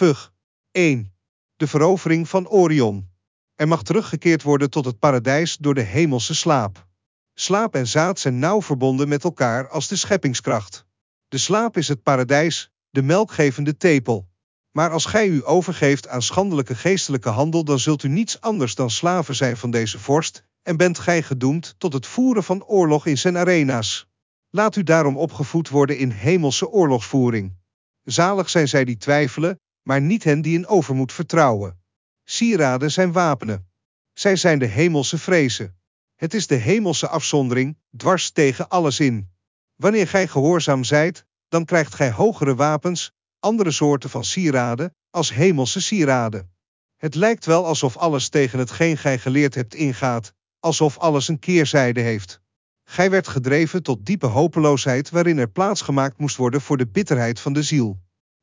Vug. 1. De verovering van Orion. Er mag teruggekeerd worden tot het paradijs door de hemelse slaap. Slaap en zaad zijn nauw verbonden met elkaar als de scheppingskracht. De slaap is het paradijs, de melkgevende tepel. Maar als gij u overgeeft aan schandelijke geestelijke handel, dan zult u niets anders dan slaven zijn van deze vorst, en bent gij gedoemd tot het voeren van oorlog in zijn arena's. Laat u daarom opgevoed worden in hemelse oorlogsvoering. Zalig zijn zij die twijfelen, maar niet hen die in overmoed vertrouwen. Sieraden zijn wapenen. Zij zijn de hemelse vrezen. Het is de hemelse afzondering, dwars tegen alles in. Wanneer gij gehoorzaam zijt, dan krijgt gij hogere wapens, andere soorten van sieraden, als hemelse sieraden. Het lijkt wel alsof alles tegen hetgeen gij geleerd hebt ingaat, alsof alles een keerzijde heeft. Gij werd gedreven tot diepe hopeloosheid waarin er plaats gemaakt moest worden voor de bitterheid van de ziel.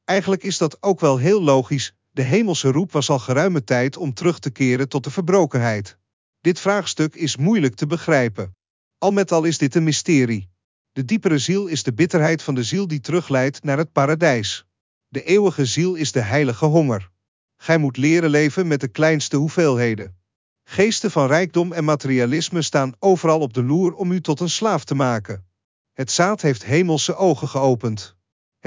Eigenlijk is dat ook wel heel logisch, de hemelse roep was al geruime tijd om terug te keren tot de verbrokenheid. Dit vraagstuk is moeilijk te begrijpen. Al met al is dit een mysterie. De diepere ziel is de bitterheid van de ziel die terugleidt naar het paradijs. De eeuwige ziel is de heilige honger. Gij moet leren leven met de kleinste hoeveelheden. Geesten van rijkdom en materialisme staan overal op de loer om u tot een slaaf te maken. Het zaad heeft hemelse ogen geopend.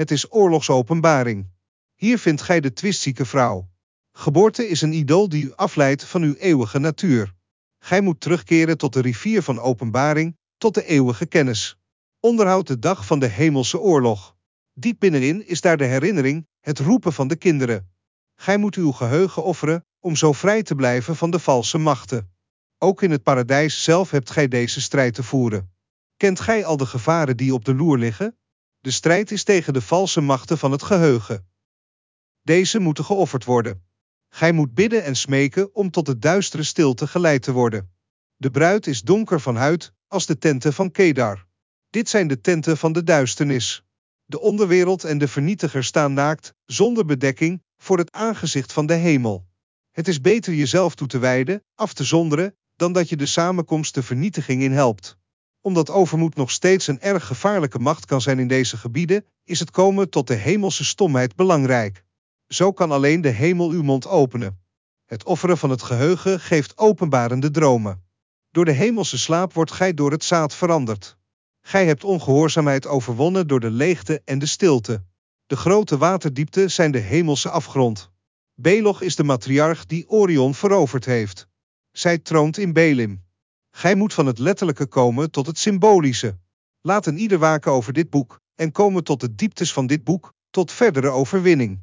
Het is oorlogsopenbaring. Hier vindt gij de twistzieke vrouw. Geboorte is een idool die u afleidt van uw eeuwige natuur. Gij moet terugkeren tot de rivier van openbaring, tot de eeuwige kennis. Onderhoud de dag van de hemelse oorlog. Diep binnenin is daar de herinnering, het roepen van de kinderen. Gij moet uw geheugen offeren, om zo vrij te blijven van de valse machten. Ook in het paradijs zelf hebt gij deze strijd te voeren. Kent gij al de gevaren die op de loer liggen? De strijd is tegen de valse machten van het geheugen. Deze moeten geofferd worden. Gij moet bidden en smeken om tot de duistere stilte geleid te worden. De bruid is donker van huid, als de tenten van Kedar. Dit zijn de tenten van de duisternis. De onderwereld en de vernietiger staan naakt, zonder bedekking, voor het aangezicht van de hemel. Het is beter jezelf toe te wijden, af te zonderen, dan dat je de samenkomst de vernietiging in helpt. Omdat overmoed nog steeds een erg gevaarlijke macht kan zijn in deze gebieden, is het komen tot de hemelse stomheid belangrijk. Zo kan alleen de hemel uw mond openen. Het offeren van het geheugen geeft openbarende dromen. Door de hemelse slaap wordt gij door het zaad veranderd. Gij hebt ongehoorzaamheid overwonnen door de leegte en de stilte. De grote waterdiepte zijn de hemelse afgrond. Beloch is de matriarch die Orion veroverd heeft. Zij troont in Belim. Gij moet van het letterlijke komen tot het symbolische. Laat een ieder waken over dit boek en komen tot de dieptes van dit boek, tot verdere overwinning.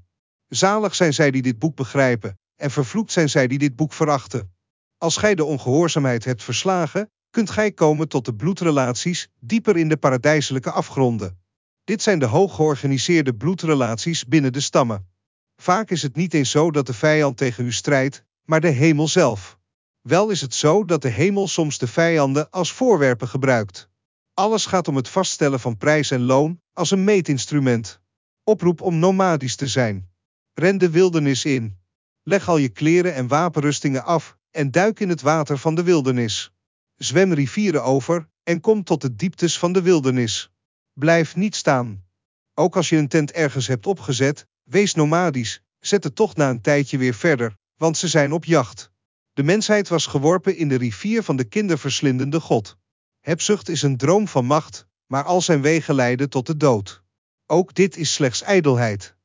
Zalig zijn zij die dit boek begrijpen, en vervloekt zijn zij die dit boek verachten. Als gij de ongehoorzaamheid hebt verslagen, kunt gij komen tot de bloedrelaties dieper in de paradijselijke afgronden. Dit zijn de hoog georganiseerde bloedrelaties binnen de stammen. Vaak is het niet eens zo dat de vijand tegen u strijdt, maar de hemel zelf. Wel is het zo dat de hemel soms de vijanden als voorwerpen gebruikt. Alles gaat om het vaststellen van prijs en loon als een meetinstrument. Oproep om nomadisch te zijn. Ren de wildernis in. Leg al je kleren en wapenrustingen af en duik in het water van de wildernis. Zwem rivieren over en kom tot de dieptes van de wildernis. Blijf niet staan. Ook als je een tent ergens hebt opgezet, wees nomadisch, zet de tocht na een tijdje weer verder, want ze zijn op jacht. De mensheid was geworpen in de rivier van de kinderverslindende God. Hebzucht is een droom van macht, maar al zijn wegen leiden tot de dood. Ook dit is slechts ijdelheid.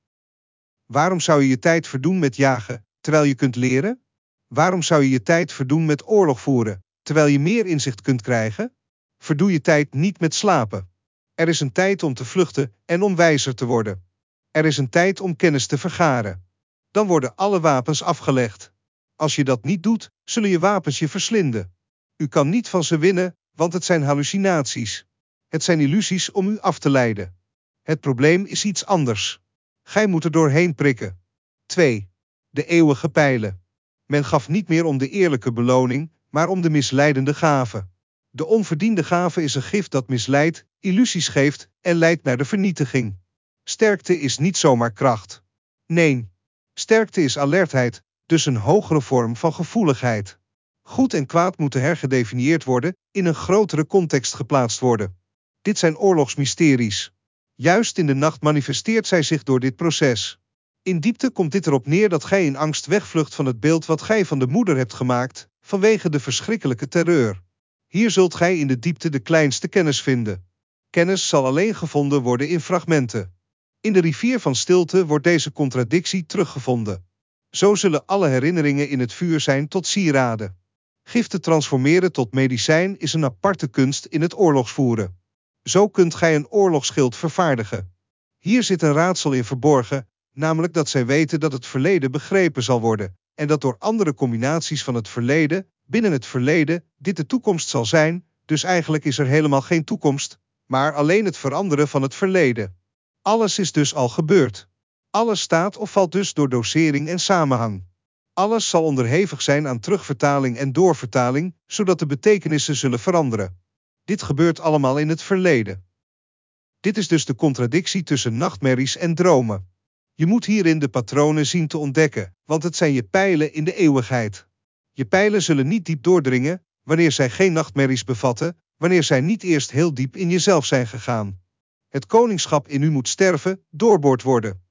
Waarom zou je je tijd verdoen met jagen, terwijl je kunt leren? Waarom zou je je tijd verdoen met oorlog voeren, terwijl je meer inzicht kunt krijgen? Verdoe je tijd niet met slapen. Er is een tijd om te vluchten en om wijzer te worden. Er is een tijd om kennis te vergaren. Dan worden alle wapens afgelegd. Als je dat niet doet, zullen je wapens je verslinden. U kan niet van ze winnen, want het zijn hallucinaties. Het zijn illusies om u af te leiden. Het probleem is iets anders. Gij moet er doorheen prikken. 2. De eeuwige pijlen. Men gaf niet meer om de eerlijke beloning, maar om de misleidende gave. De onverdiende gave is een gift dat misleidt, illusies geeft en leidt naar de vernietiging. Sterkte is niet zomaar kracht. Nee, sterkte is alertheid, dus een hogere vorm van gevoeligheid. Goed en kwaad moeten hergedefinieerd worden, in een grotere context geplaatst worden. Dit zijn oorlogsmysteries. Juist in de nacht manifesteert zij zich door dit proces. In diepte komt dit erop neer dat gij in angst wegvlucht van het beeld wat gij van de moeder hebt gemaakt, vanwege de verschrikkelijke terreur. Hier zult gij in de diepte de kleinste kennis vinden. Kennis zal alleen gevonden worden in fragmenten. In de rivier van stilte wordt deze contradictie teruggevonden. Zo zullen alle herinneringen in het vuur zijn tot sieraden. Gif te transformeren tot medicijn is een aparte kunst in het oorlogsvoeren. Zo kunt gij een oorlogsschild vervaardigen. Hier zit een raadsel in verborgen, namelijk dat zij weten dat het verleden begrepen zal worden, en dat door andere combinaties van het verleden, binnen het verleden, dit de toekomst zal zijn, dus eigenlijk is er helemaal geen toekomst, maar alleen het veranderen van het verleden. Alles is dus al gebeurd. Alles staat of valt dus door dosering en samenhang. Alles zal onderhevig zijn aan terugvertaling en doorvertaling, zodat de betekenissen zullen veranderen. Dit gebeurt allemaal in het verleden. Dit is dus de contradictie tussen nachtmerries en dromen. Je moet hierin de patronen zien te ontdekken, want het zijn je pijlen in de eeuwigheid. Je pijlen zullen niet diep doordringen, wanneer zij geen nachtmerries bevatten, wanneer zij niet eerst heel diep in jezelf zijn gegaan. Het koningschap in u moet sterven, doorboord worden.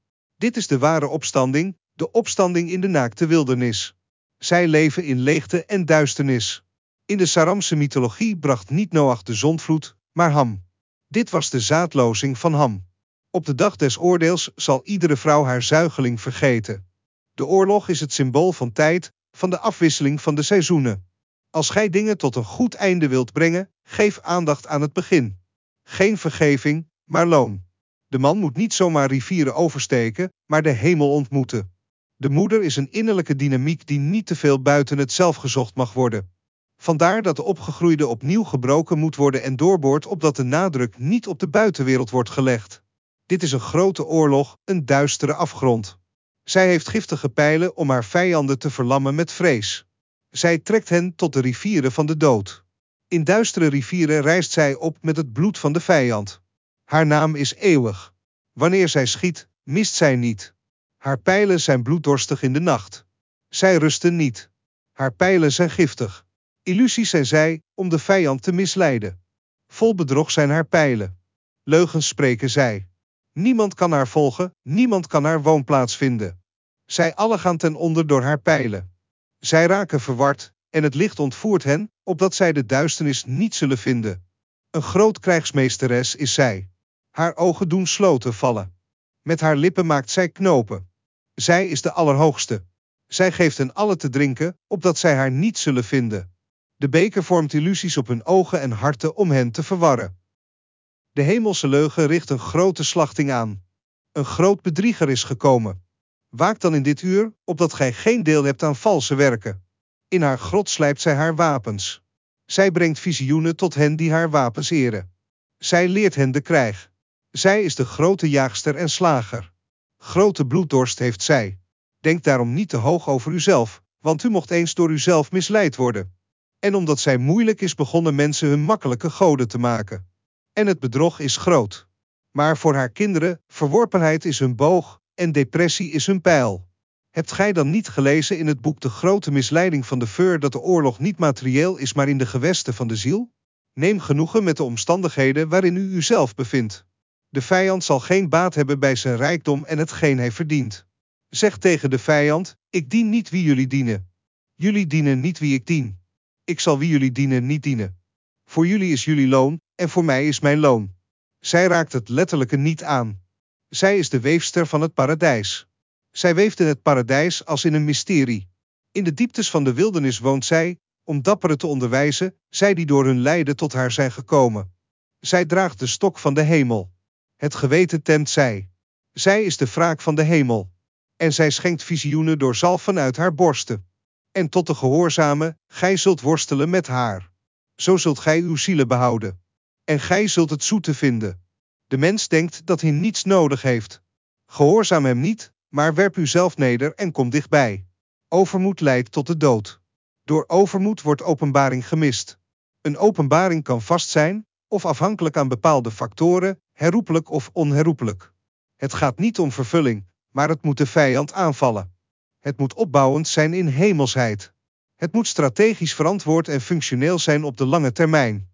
Dit is de ware opstanding, de opstanding in de naakte wildernis. Zij leven in leegte en duisternis. In de Saramse mythologie bracht niet Noach de zondvloed, maar Ham. Dit was de zaadlozing van Ham. Op de dag des oordeels zal iedere vrouw haar zuigeling vergeten. De oorlog is het symbool van tijd, van de afwisseling van de seizoenen. Als gij dingen tot een goed einde wilt brengen, geef aandacht aan het begin. Geen vergeving, maar loon. De man moet niet zomaar rivieren oversteken, maar de hemel ontmoeten. De moeder is een innerlijke dynamiek die niet te veel buiten het zelf gezocht mag worden. Vandaar dat de opgegroeide opnieuw gebroken moet worden en doorboord opdat de nadruk niet op de buitenwereld wordt gelegd. Dit is een grote oorlog, een duistere afgrond. Zij heeft giftige pijlen om haar vijanden te verlammen met vrees. Zij trekt hen tot de rivieren van de dood. In duistere rivieren reist zij op met het bloed van de vijand. Haar naam is eeuwig. Wanneer zij schiet, mist zij niet. Haar pijlen zijn bloeddorstig in de nacht. Zij rusten niet. Haar pijlen zijn giftig. Illusies zijn zij, om de vijand te misleiden. Vol bedrog zijn haar pijlen. Leugens spreken zij. Niemand kan haar volgen, niemand kan haar woonplaats vinden. Zij alle gaan ten onder door haar pijlen. Zij raken verward, en het licht ontvoert hen, opdat zij de duisternis niet zullen vinden. Een groot krijgsmeesteres is zij. Haar ogen doen sloten vallen. Met haar lippen maakt zij knopen. Zij is de Allerhoogste. Zij geeft hen alle te drinken, opdat zij haar niet zullen vinden. De beker vormt illusies op hun ogen en harten om hen te verwarren. De hemelse leugen richt een grote slachting aan. Een groot bedrieger is gekomen. Waak dan in dit uur, opdat gij geen deel hebt aan valse werken. In haar grot slijpt zij haar wapens. Zij brengt visioenen tot hen die haar wapens eren. Zij leert hen de krijg. Zij is de grote jaagster en slager. Grote bloeddorst heeft zij. Denk daarom niet te hoog over uzelf, want u mocht eens door uzelf misleid worden. En omdat zij moeilijk is begonnen mensen hun makkelijke goden te maken. En het bedrog is groot. Maar voor haar kinderen, verworpenheid is hun boog, en depressie is hun pijl. Hebt gij dan niet gelezen in het boek De grote misleiding van de Veur dat de oorlog niet materieel is, maar in de gewesten van de ziel? Neem genoegen met de omstandigheden waarin u uzelf bevindt. De vijand zal geen baat hebben bij zijn rijkdom en hetgeen hij verdient. Zeg tegen de vijand: Ik dien niet wie jullie dienen. Jullie dienen niet wie ik dien. Ik zal wie jullie dienen niet dienen. Voor jullie is jullie loon, en voor mij is mijn loon. Zij raakt het letterlijke niet aan. Zij is de weefster van het paradijs. Zij weeft in het paradijs als in een mysterie. In de dieptes van de wildernis woont zij, om dapperen te onderwijzen, zij die door hun lijden tot haar zijn gekomen. Zij draagt de stok van de hemel. Het geweten temt zij. Zij is de wraak van de hemel. En zij schenkt visioenen door zalf vanuit haar borsten. En tot de gehoorzame, gij zult worstelen met haar. Zo zult gij uw zielen behouden. En gij zult het zoete vinden. De mens denkt dat hij niets nodig heeft. Gehoorzaam hem niet, maar werp uzelf neder en kom dichtbij. Overmoed leidt tot de dood. Door overmoed wordt openbaring gemist. Een openbaring kan vast zijn, of afhankelijk aan bepaalde factoren, herroepelijk of onherroepelijk. Het gaat niet om vervulling, maar het moet de vijand aanvallen. Het moet opbouwend zijn in hemelsheid. Het moet strategisch verantwoord en functioneel zijn op de lange termijn.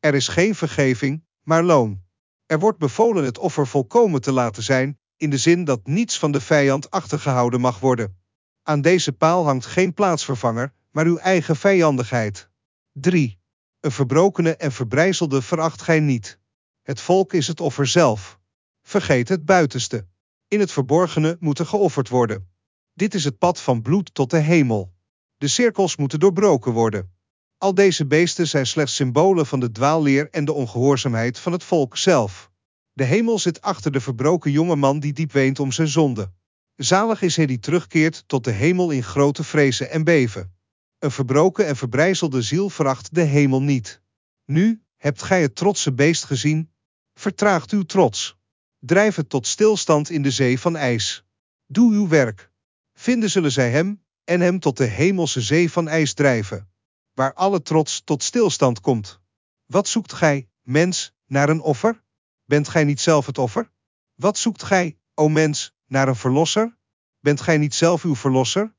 Er is geen vergeving, maar loon. Er wordt bevolen het offer volkomen te laten zijn, in de zin dat niets van de vijand achtergehouden mag worden. Aan deze paal hangt geen plaatsvervanger, maar uw eigen vijandigheid. 3. Een verbrokene en verbrijzelde veracht gij niet. Het volk is het offer zelf. Vergeet het buitenste. In het verborgene moet er geofferd worden. Dit is het pad van bloed tot de hemel. De cirkels moeten doorbroken worden. Al deze beesten zijn slechts symbolen van de dwaalleer en de ongehoorzaamheid van het volk zelf. De hemel zit achter de verbroken jonge man die diep weent om zijn zonde. Zalig is hij die terugkeert tot de hemel in grote vrezen en beven. Een verbroken en verbrijzelde ziel veracht de hemel niet. Nu, hebt gij het trotse beest gezien? Vertraagt uw trots. Drijf het tot stilstand in de zee van ijs. Doe uw werk. Vinden zullen zij hem, en hem tot de hemelse zee van ijs drijven, waar alle trots tot stilstand komt. Wat zoekt gij, mens, naar een offer? Bent gij niet zelf het offer? Wat zoekt gij, o mens, naar een verlosser? Bent gij niet zelf uw verlosser?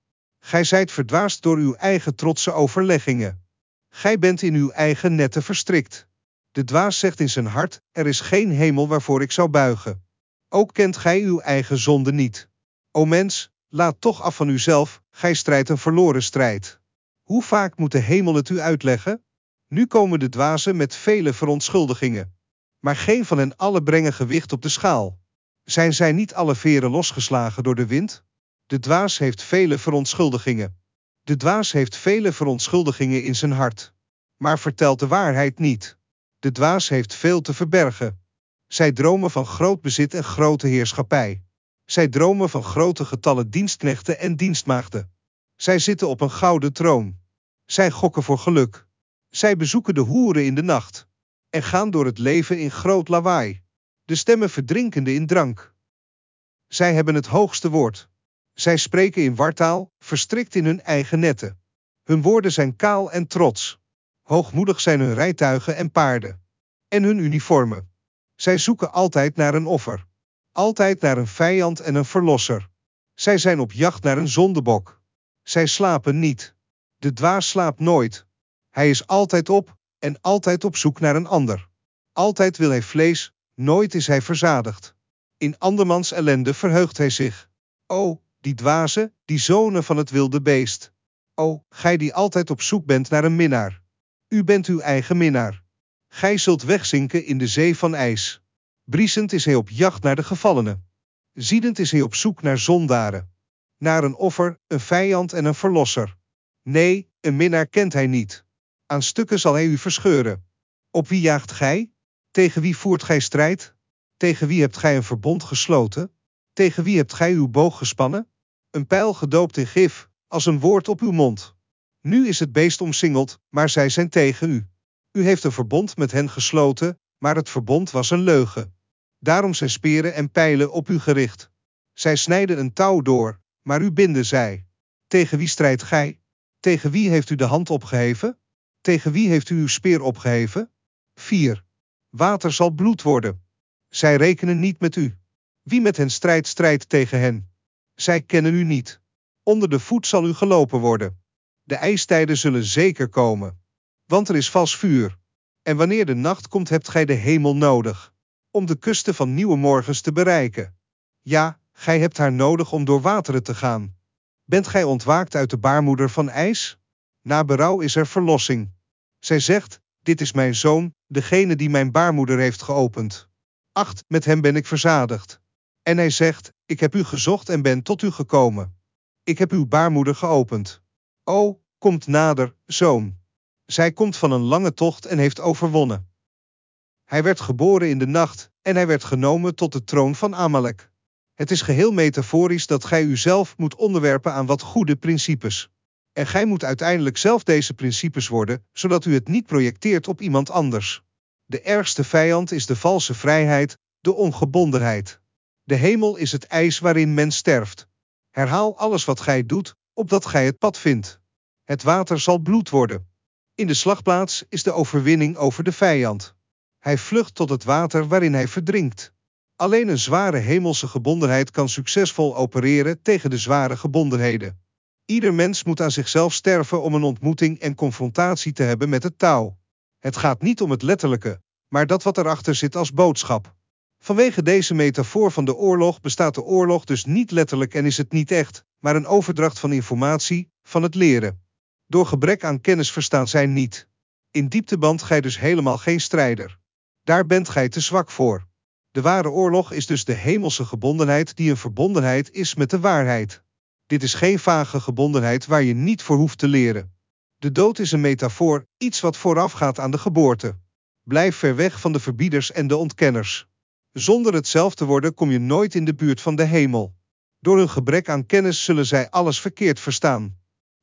Gij zijt verdwaasd door uw eigen trotse overleggingen. Gij bent in uw eigen netten verstrikt. De dwaas zegt in zijn hart: Er is geen hemel waarvoor ik zou buigen. Ook kent gij uw eigen zonde niet. O mens, laat toch af van uzelf, gij strijdt een verloren strijd. Hoe vaak moet de hemel het u uitleggen? Nu komen de dwazen met vele verontschuldigingen. Maar geen van hen alle brengen gewicht op de schaal. Zijn zij niet alle veren losgeslagen door de wind? De dwaas heeft vele verontschuldigingen. De dwaas heeft vele verontschuldigingen in zijn hart. Maar vertelt de waarheid niet. De dwaas heeft veel te verbergen. Zij dromen van groot bezit en grote heerschappij. Zij dromen van grote getallen dienstknechten en dienstmaagden. Zij zitten op een gouden troon. Zij gokken voor geluk. Zij bezoeken de hoeren in de nacht. En gaan door het leven in groot lawaai. De stemmen verdrinkende in drank. Zij hebben het hoogste woord. Zij spreken in wartaal, verstrikt in hun eigen netten. Hun woorden zijn kaal en trots. Hoogmoedig zijn hun rijtuigen en paarden. En hun uniformen. Zij zoeken altijd naar een offer. Altijd naar een vijand en een verlosser. Zij zijn op jacht naar een zondebok. Zij slapen niet. De dwaas slaapt nooit. Hij is altijd op en altijd op zoek naar een ander. Altijd wil hij vlees, nooit is hij verzadigd. In andermans ellende verheugt hij zich. O, die dwaze, die zonen van het wilde beest. O, gij die altijd op zoek bent naar een minnaar. U bent uw eigen minnaar. Gij zult wegzinken in de zee van ijs. Briesend is hij op jacht naar de gevallenen. Ziedend is hij op zoek naar zondaren. Naar een offer, een vijand en een verlosser. Nee, een minnaar kent hij niet. Aan stukken zal hij u verscheuren. Op wie jaagt gij? Tegen wie voert gij strijd? Tegen wie hebt gij een verbond gesloten? Tegen wie hebt gij uw boog gespannen? Een pijl gedoopt in gif, als een woord op uw mond. Nu is het beest omsingeld, maar zij zijn tegen u. U heeft een verbond met hen gesloten, maar het verbond was een leugen. Daarom zijn speren en pijlen op u gericht. Zij snijden een touw door, maar u binden zij. Tegen wie strijdt gij? Tegen wie heeft u de hand opgeheven? Tegen wie heeft u uw speer opgeheven? 4. Water zal bloed worden. Zij rekenen niet met u. Wie met hen strijdt, strijdt tegen hen. Zij kennen u niet. Onder de voet zal u gelopen worden. De ijstijden zullen zeker komen. Want er is vals vuur. En wanneer de nacht komt, hebt gij de hemel nodig. Om de kusten van nieuwe morgens te bereiken. Ja, gij hebt haar nodig om door wateren te gaan. Bent gij ontwaakt uit de baarmoeder van ijs? Na berouw is er verlossing. Zij zegt: Dit is mijn zoon, degene die mijn baarmoeder heeft geopend. Acht, met hem ben ik verzadigd. En hij zegt: Ik heb u gezocht en ben tot u gekomen. Ik heb uw baarmoeder geopend. O, komt nader, zoon. Zij komt van een lange tocht en heeft overwonnen. Hij werd geboren in de nacht en hij werd genomen tot de troon van Amalek. Het is geheel metaforisch dat gij uzelf moet onderwerpen aan wat goede principes. En gij moet uiteindelijk zelf deze principes worden, zodat u het niet projecteert op iemand anders. De ergste vijand is de valse vrijheid, de ongebondenheid. De hemel is het ijs waarin men sterft. Herhaal alles wat gij doet, opdat gij het pad vindt. Het water zal bloed worden. In de slagplaats is de overwinning over de vijand. Hij vlucht tot het water waarin hij verdrinkt. Alleen een zware hemelse gebondenheid kan succesvol opereren tegen de zware gebondenheden. Ieder mens moet aan zichzelf sterven om een ontmoeting en confrontatie te hebben met het touw. Het gaat niet om het letterlijke, maar dat wat erachter zit als boodschap. Vanwege deze metafoor van de oorlog bestaat de oorlog dus niet letterlijk en is het niet echt, maar een overdracht van informatie, van het leren. Door gebrek aan kennis verstaan zij niet. In diepteband gij dus helemaal geen strijder. Daar bent gij te zwak voor. De ware oorlog is dus de hemelse gebondenheid die een verbondenheid is met de waarheid. Dit is geen vage gebondenheid waar je niet voor hoeft te leren. De dood is een metafoor, iets wat voorafgaat aan de geboorte. Blijf ver weg van de verbieders en de ontkenners. Zonder het zelf te worden kom je nooit in de buurt van de hemel. Door hun gebrek aan kennis zullen zij alles verkeerd verstaan.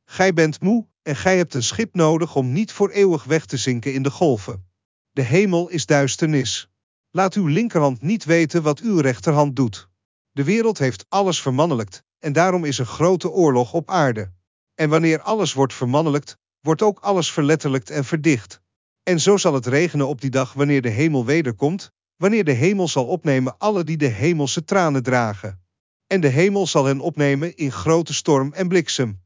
Gij bent moe en gij hebt een schip nodig om niet voor eeuwig weg te zinken in de golven. De hemel is duisternis. Laat uw linkerhand niet weten wat uw rechterhand doet. De wereld heeft alles vermannelijkt en daarom is er grote oorlog op aarde. En wanneer alles wordt vermannelijkt, wordt ook alles verletterlijkt en verdicht. En zo zal het regenen op die dag wanneer de hemel wederkomt, wanneer de hemel zal opnemen alle die de hemelse tranen dragen. En de hemel zal hen opnemen in grote storm en bliksem.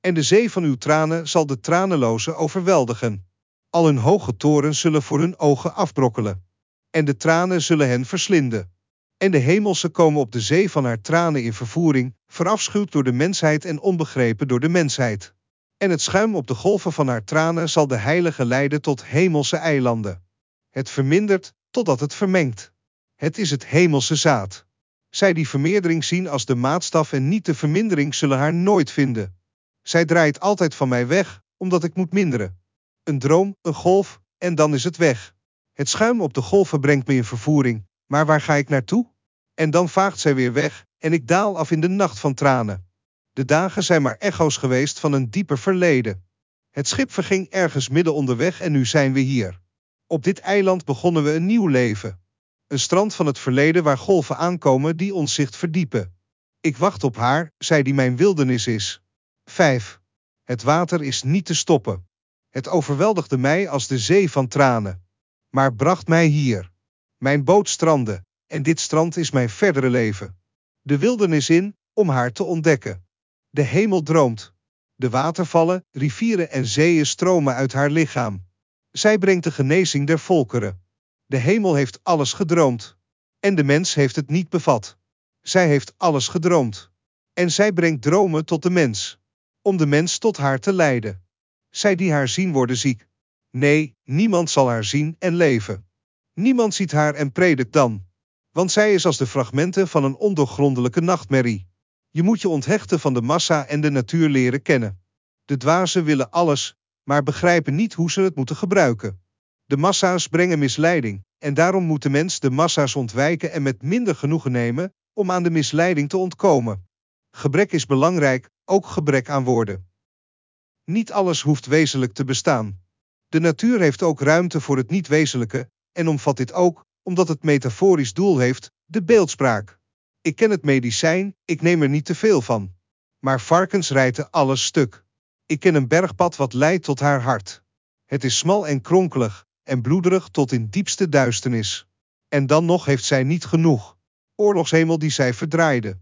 En de zee van uw tranen zal de tranenlozen overweldigen. Al hun hoge torens zullen voor hun ogen afbrokkelen. En de tranen zullen hen verslinden. En de hemelse komen op de zee van haar tranen in vervoering, verafschuwd door de mensheid en onbegrepen door de mensheid. En het schuim op de golven van haar tranen zal de heilige leiden tot hemelse eilanden. Het vermindert totdat het vermengt. Het is het hemelse zaad. Zij die vermeerdering zien als de maatstaf en niet de vermindering zullen haar nooit vinden. Zij draait altijd van mij weg, omdat ik moet minderen. Een droom, een golf, en dan is het weg. Het schuim op de golven brengt me in vervoering, maar waar ga ik naartoe? En dan vaagt zij weer weg, en ik daal af in de nacht van tranen. De dagen zijn maar echo's geweest van een dieper verleden. Het schip verging ergens midden onderweg en nu zijn we hier. Op dit eiland begonnen we een nieuw leven. Een strand van het verleden waar golven aankomen die ons zicht verdiepen. Ik wacht op haar, zij die mijn wildernis is. 5. Het water is niet te stoppen. Het overweldigde mij als de zee van tranen. Maar bracht mij hier. Mijn boot strandde, en dit strand is mijn verdere leven. De wildernis in, om haar te ontdekken. De hemel droomt. De watervallen, rivieren en zeeën stromen uit haar lichaam. Zij brengt de genezing der volkeren. De hemel heeft alles gedroomd. En de mens heeft het niet bevat. Zij heeft alles gedroomd. En zij brengt dromen tot de mens. Om de mens tot haar te leiden. Zij die haar zien worden ziek. Nee, niemand zal haar zien en leven. Niemand ziet haar en predikt dan. Want zij is als de fragmenten van een ondoorgrondelijke nachtmerrie. Je moet je onthechten van de massa en de natuur leren kennen. De dwazen willen alles, maar begrijpen niet hoe ze het moeten gebruiken. De massa's brengen misleiding, en daarom moet de mens de massa's ontwijken en met minder genoegen nemen om aan de misleiding te ontkomen. Gebrek is belangrijk, ook gebrek aan woorden. Niet alles hoeft wezenlijk te bestaan. De natuur heeft ook ruimte voor het niet-wezenlijke, en omvat dit ook, omdat het metaforisch doel heeft, de beeldspraak. Ik ken het medicijn, ik neem er niet te veel van. Maar varkens rijten alles stuk. Ik ken een bergpad wat leidt tot haar hart. Het is smal en kronkelig, en bloederig tot in diepste duisternis. En dan nog heeft zij niet genoeg. Oorlogshemel die zij verdraaide.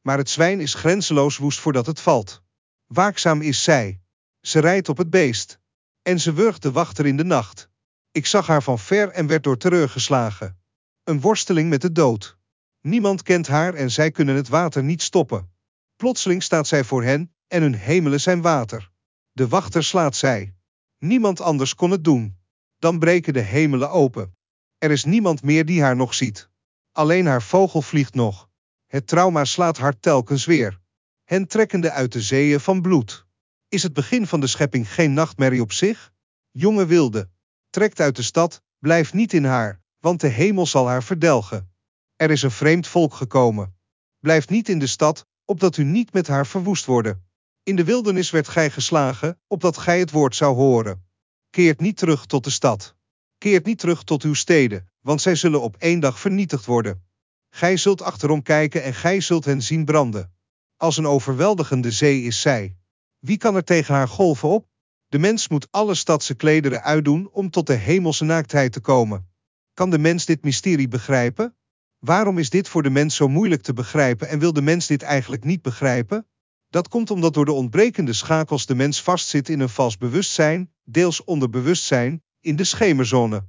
Maar het zwijn is grenzeloos woest voordat het valt. Waakzaam is zij. Ze rijdt op het beest. En ze wurgt de wachter in de nacht. Ik zag haar van ver en werd door terreur geslagen. Een worsteling met de dood. Niemand kent haar en zij kunnen het water niet stoppen. Plotseling staat zij voor hen, en hun hemelen zijn water. De wachter slaat zij. Niemand anders kon het doen. Dan breken de hemelen open. Er is niemand meer die haar nog ziet. Alleen haar vogel vliegt nog. Het trauma slaat haar telkens weer. Hen trekkende uit de zeeën van bloed. Is het begin van de schepping geen nachtmerrie op zich? Jonge wilde, trekt uit de stad, blijf niet in haar, want de hemel zal haar verdelgen. Er is een vreemd volk gekomen. Blijf niet in de stad, opdat u niet met haar verwoest worden. In de wildernis werd gij geslagen, opdat gij het woord zou horen. Keert niet terug tot de stad. Keert niet terug tot uw steden, want zij zullen op één dag vernietigd worden. Gij zult achterom kijken en gij zult hen zien branden. Als een overweldigende zee is zij. Wie kan er tegen haar golven op? De mens moet alle stadse klederen uitdoen om tot de hemelse naaktheid te komen. Kan de mens dit mysterie begrijpen? Waarom is dit voor de mens zo moeilijk te begrijpen en wil de mens dit eigenlijk niet begrijpen? Dat komt omdat door de ontbrekende schakels de mens vastzit in een vals bewustzijn, deels onderbewustzijn, in de schemerzone.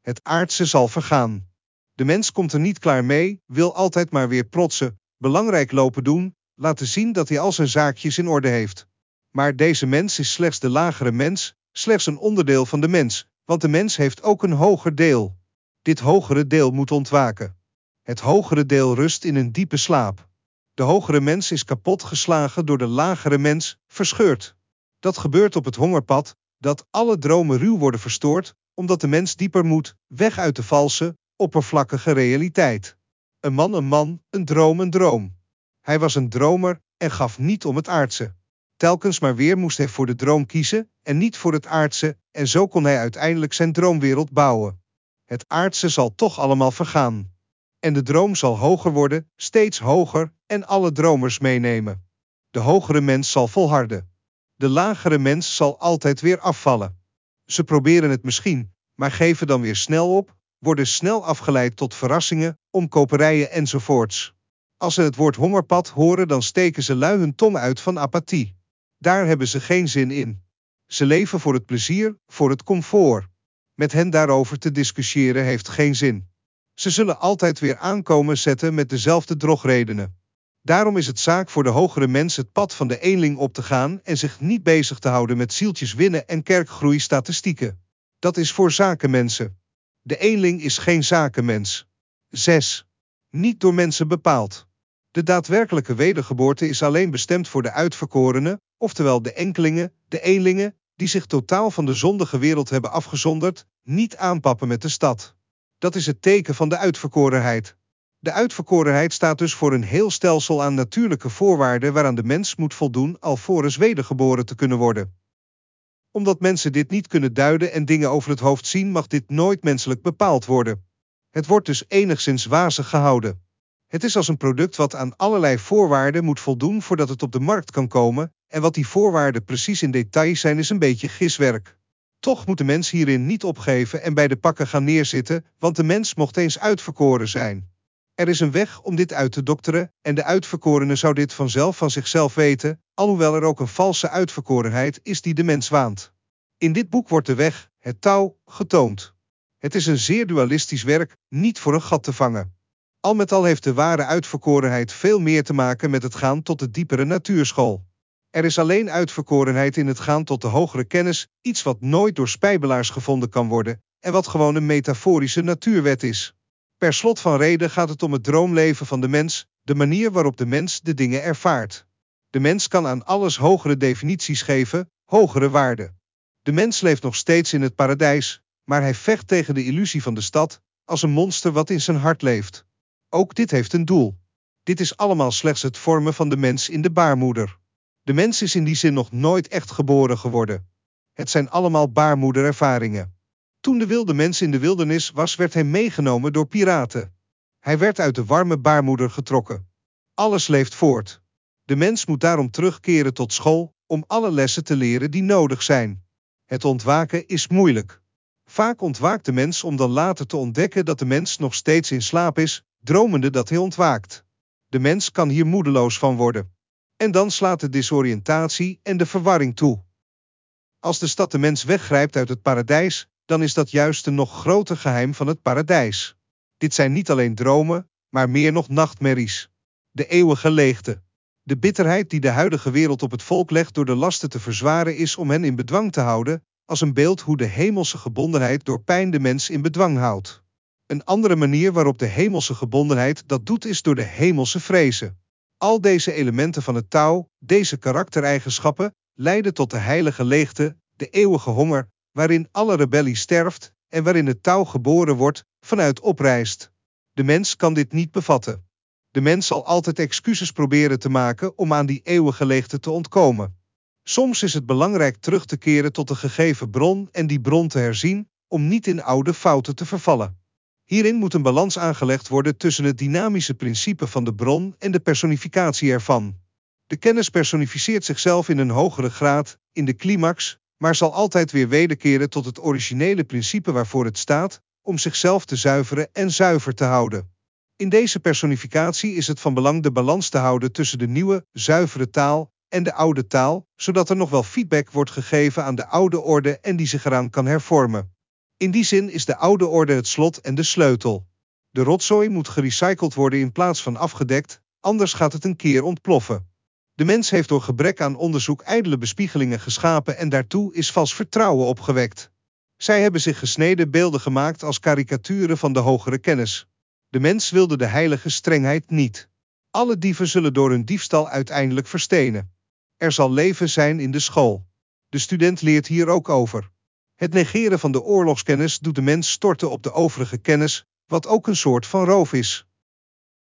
Het aardse zal vergaan. De mens komt er niet klaar mee, wil altijd maar weer protsen, belangrijk lopen doen, laten zien dat hij al zijn zaakjes in orde heeft. Maar deze mens is slechts de lagere mens, slechts een onderdeel van de mens, want de mens heeft ook een hoger deel. Dit hogere deel moet ontwaken. Het hogere deel rust in een diepe slaap. De hogere mens is kapot geslagen door de lagere mens, verscheurd. Dat gebeurt op het hongerpad, dat alle dromen ruw worden verstoord, omdat de mens dieper moet, weg uit de valse, oppervlakkige realiteit. Een man een man, een droom een droom. Hij was een dromer en gaf niet om het aardse. Telkens maar weer moest hij voor de droom kiezen en niet voor het aardse, en zo kon hij uiteindelijk zijn droomwereld bouwen. Het aardse zal toch allemaal vergaan. En de droom zal hoger worden, steeds hoger, en alle dromers meenemen. De hogere mens zal volharden. De lagere mens zal altijd weer afvallen. Ze proberen het misschien, maar geven dan weer snel op, worden snel afgeleid tot verrassingen, omkoperijen enzovoorts. Als ze het woord hongerpad horen, dan steken ze lui hun tong uit van apathie. Daar hebben ze geen zin in. Ze leven voor het plezier, voor het comfort. Met hen daarover te discussiëren heeft geen zin. Ze zullen altijd weer aankomen zetten met dezelfde drogredenen. Daarom is het zaak voor de hogere mens het pad van de eenling op te gaan en zich niet bezig te houden met zieltjes winnen en kerkgroeistatistieken. Dat is voor zakenmensen. De eenling is geen zakenmens. 6. Niet door mensen bepaald. De daadwerkelijke wedergeboorte is alleen bestemd voor de uitverkorenen, oftewel de enkelingen, de eenlingen, die zich totaal van de zondige wereld hebben afgezonderd, niet aanpappen met de stad. Dat is het teken van de uitverkorenheid. De uitverkorenheid staat dus voor een heel stelsel aan natuurlijke voorwaarden waaraan de mens moet voldoen alvorens wedergeboren te kunnen worden. Omdat mensen dit niet kunnen duiden en dingen over het hoofd zien, mag dit nooit menselijk bepaald worden. Het wordt dus enigszins wazig gehouden. Het is als een product wat aan allerlei voorwaarden moet voldoen voordat het op de markt kan komen, en wat die voorwaarden precies in detail zijn is een beetje giswerk. Toch moet de mens hierin niet opgeven en bij de pakken gaan neerzitten, want de mens mocht eens uitverkoren zijn. Er is een weg om dit uit te dokteren, en de uitverkorene zou dit vanzelf van zichzelf weten, alhoewel er ook een valse uitverkorenheid is die de mens waant. In dit boek wordt de weg, het touw, getoond. Het is een zeer dualistisch werk, niet voor een gat te vangen. Al met al heeft de ware uitverkorenheid veel meer te maken met het gaan tot de diepere natuurschool. Er is alleen uitverkorenheid in het gaan tot de hogere kennis, iets wat nooit door spijbelaars gevonden kan worden en wat gewoon een metaforische natuurwet is. Per slot van reden gaat het om het droomleven van de mens, de manier waarop de mens de dingen ervaart. De mens kan aan alles hogere definities geven, hogere waarden. De mens leeft nog steeds in het paradijs, maar hij vecht tegen de illusie van de stad, als een monster wat in zijn hart leeft. Ook dit heeft een doel. Dit is allemaal slechts het vormen van de mens in de baarmoeder. De mens is in die zin nog nooit echt geboren geworden. Het zijn allemaal baarmoederervaringen. Toen de wilde mens in de wildernis was, werd hij meegenomen door piraten. Hij werd uit de warme baarmoeder getrokken. Alles leeft voort. De mens moet daarom terugkeren tot school om alle lessen te leren die nodig zijn. Het ontwaken is moeilijk. Vaak ontwaakt de mens om dan later te ontdekken dat de mens nog steeds in slaap is, dromende dat hij ontwaakt. De mens kan hier moedeloos van worden. En dan slaat de disoriëntatie en de verwarring toe. Als de stad de mens weggrijpt uit het paradijs, dan is dat juist een nog groter geheim van het paradijs. Dit zijn niet alleen dromen, maar meer nog nachtmerries. De eeuwige leegte. De bitterheid die de huidige wereld op het volk legt door de lasten te verzwaren is om hen in bedwang te houden, als een beeld hoe de hemelse gebondenheid door pijn de mens in bedwang houdt. Een andere manier waarop de hemelse gebondenheid dat doet is door de hemelse vrezen. Al deze elementen van het touw, deze karaktereigenschappen, leiden tot de heilige leegte, de eeuwige honger, waarin alle rebellie sterft en waarin het touw geboren wordt, vanuit oprijst. De mens kan dit niet bevatten. De mens zal altijd excuses proberen te maken om aan die eeuwige leegte te ontkomen. Soms is het belangrijk terug te keren tot de gegeven bron en die bron te herzien, om niet in oude fouten te vervallen. Hierin moet een balans aangelegd worden tussen het dynamische principe van de bron en de personificatie ervan. De kennis personificeert zichzelf in een hogere graad, in de climax, maar zal altijd weer wederkeren tot het originele principe waarvoor het staat, om zichzelf te zuiveren en zuiver te houden. In deze personificatie is het van belang de balans te houden tussen de nieuwe, zuivere taal en de oude taal, zodat er nog wel feedback wordt gegeven aan de oude orde en die zich eraan kan hervormen. In die zin is de oude orde het slot en de sleutel. De rotzooi moet gerecycled worden in plaats van afgedekt, anders gaat het een keer ontploffen. De mens heeft door gebrek aan onderzoek ijdele bespiegelingen geschapen en daartoe is vals vertrouwen opgewekt. Zij hebben zich gesneden beelden gemaakt als karikaturen van de hogere kennis. De mens wilde de heilige strengheid niet. Alle dieven zullen door hun diefstal uiteindelijk verstenen. Er zal leven zijn in de school. De student leert hier ook over. Het negeren van de oorlogskennis doet de mens storten op de overige kennis, wat ook een soort van roof is.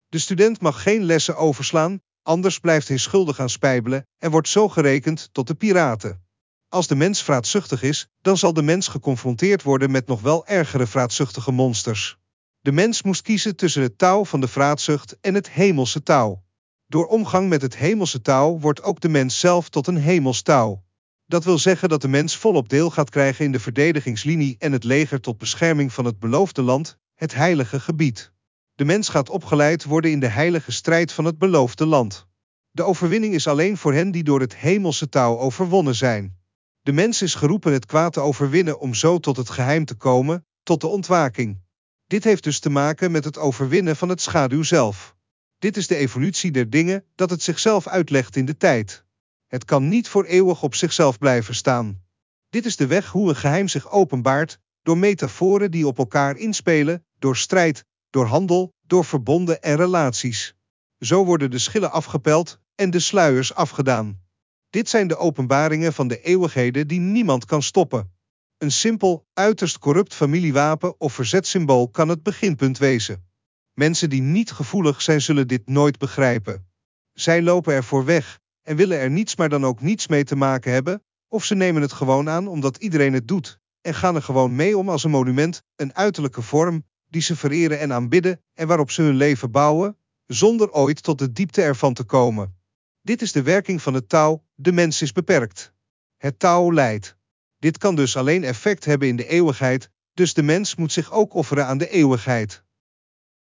De student mag geen lessen overslaan, anders blijft hij schuldig aan spijbelen en wordt zo gerekend tot de piraten. Als de mens vraatzuchtig is, dan zal de mens geconfronteerd worden met nog wel ergere vraatzuchtige monsters. De mens moest kiezen tussen het touw van de vraatzucht en het hemelse touw. Door omgang met het hemelse touw wordt ook de mens zelf tot een hemels touw. Dat wil zeggen dat de mens volop deel gaat krijgen in de verdedigingslinie en het leger tot bescherming van het beloofde land, het heilige gebied. De mens gaat opgeleid worden in de heilige strijd van het beloofde land. De overwinning is alleen voor hen die door het hemelse touw overwonnen zijn. De mens is geroepen het kwaad te overwinnen om zo tot het geheim te komen, tot de ontwaking. Dit heeft dus te maken met het overwinnen van het schaduw zelf. Dit is de evolutie der dingen, dat het zichzelf uitlegt in de tijd. Het kan niet voor eeuwig op zichzelf blijven staan. Dit is de weg hoe een geheim zich openbaart, door metaforen die op elkaar inspelen, door strijd, door handel, door verbonden en relaties. Zo worden de schillen afgepeld en de sluiers afgedaan. Dit zijn de openbaringen van de eeuwigheden die niemand kan stoppen. Een simpel, uiterst corrupt familiewapen of verzetsymbool kan het beginpunt wezen. Mensen die niet gevoelig zijn, zullen dit nooit begrijpen. Zij lopen ervoor weg en willen er niets maar dan ook niets mee te maken hebben, of ze nemen het gewoon aan omdat iedereen het doet en gaan er gewoon mee om als een monument, een uiterlijke vorm die ze vereren en aanbidden en waarop ze hun leven bouwen, zonder ooit tot de diepte ervan te komen. Dit is de werking van het touw, de mens is beperkt. Het touw leidt. Dit kan dus alleen effect hebben in de eeuwigheid, dus de mens moet zich ook offeren aan de eeuwigheid.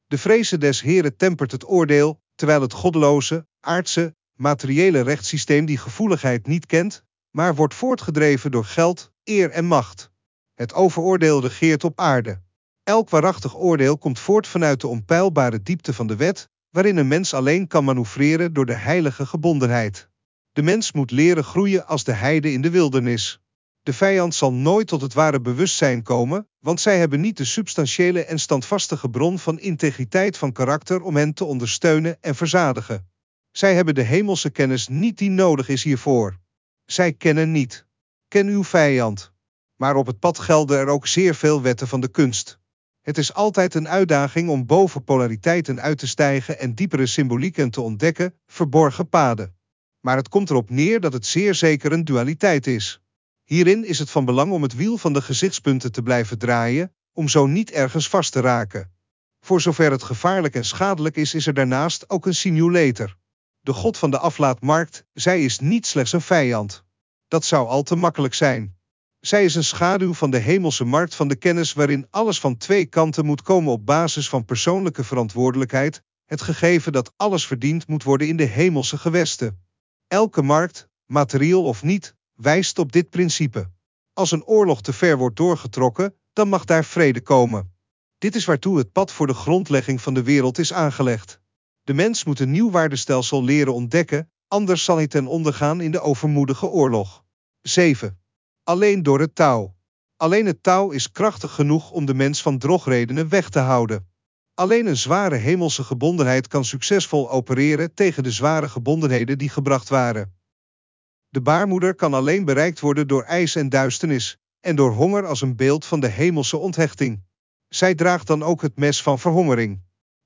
De vreze des Heren tempert het oordeel, terwijl het goddeloze, aardse, materiële rechtssysteem die gevoeligheid niet kent, maar wordt voortgedreven door geld, eer en macht. Het overoordeel regeert op aarde. Elk waarachtig oordeel komt voort vanuit de onpeilbare diepte van de wet, waarin een mens alleen kan manoeuvreren door de heilige gebondenheid. De mens moet leren groeien als de heide in de wildernis. De vijand zal nooit tot het ware bewustzijn komen, want zij hebben niet de substantiële en standvastige bron van integriteit van karakter om hen te ondersteunen en verzadigen. Zij hebben de hemelse kennis niet die nodig is hiervoor. Zij kennen niet. Ken uw vijand. Maar op het pad gelden er ook zeer veel wetten van de kunst. Het is altijd een uitdaging om boven polariteiten uit te stijgen en diepere symbolieken te ontdekken, verborgen paden. Maar het komt erop neer dat het zeer zeker een dualiteit is. Hierin is het van belang om het wiel van de gezichtspunten te blijven draaien, om zo niet ergens vast te raken. Voor zover het gevaarlijk en schadelijk is, is er daarnaast ook een simulator. De god van de aflaatmarkt, zij is niet slechts een vijand. Dat zou al te makkelijk zijn. Zij is een schaduw van de hemelse markt van de kennis waarin alles van twee kanten moet komen op basis van persoonlijke verantwoordelijkheid, het gegeven dat alles verdiend moet worden in de hemelse gewesten. Elke markt, materieel of niet, wijst op dit principe. Als een oorlog te ver wordt doorgetrokken, dan mag daar vrede komen. Dit is waartoe het pad voor de grondlegging van de wereld is aangelegd. De mens moet een nieuw waardestelsel leren ontdekken, anders zal hij ten onder gaan in de overmoedige oorlog. 7. Alleen door het touw. Alleen het touw is krachtig genoeg om de mens van drogredenen weg te houden. Alleen een zware hemelse gebondenheid kan succesvol opereren tegen de zware gebondenheden die gebracht waren. De baarmoeder kan alleen bereikt worden door ijs en duisternis, en door honger als een beeld van de hemelse onthechting. Zij draagt dan ook het mes van verhongering.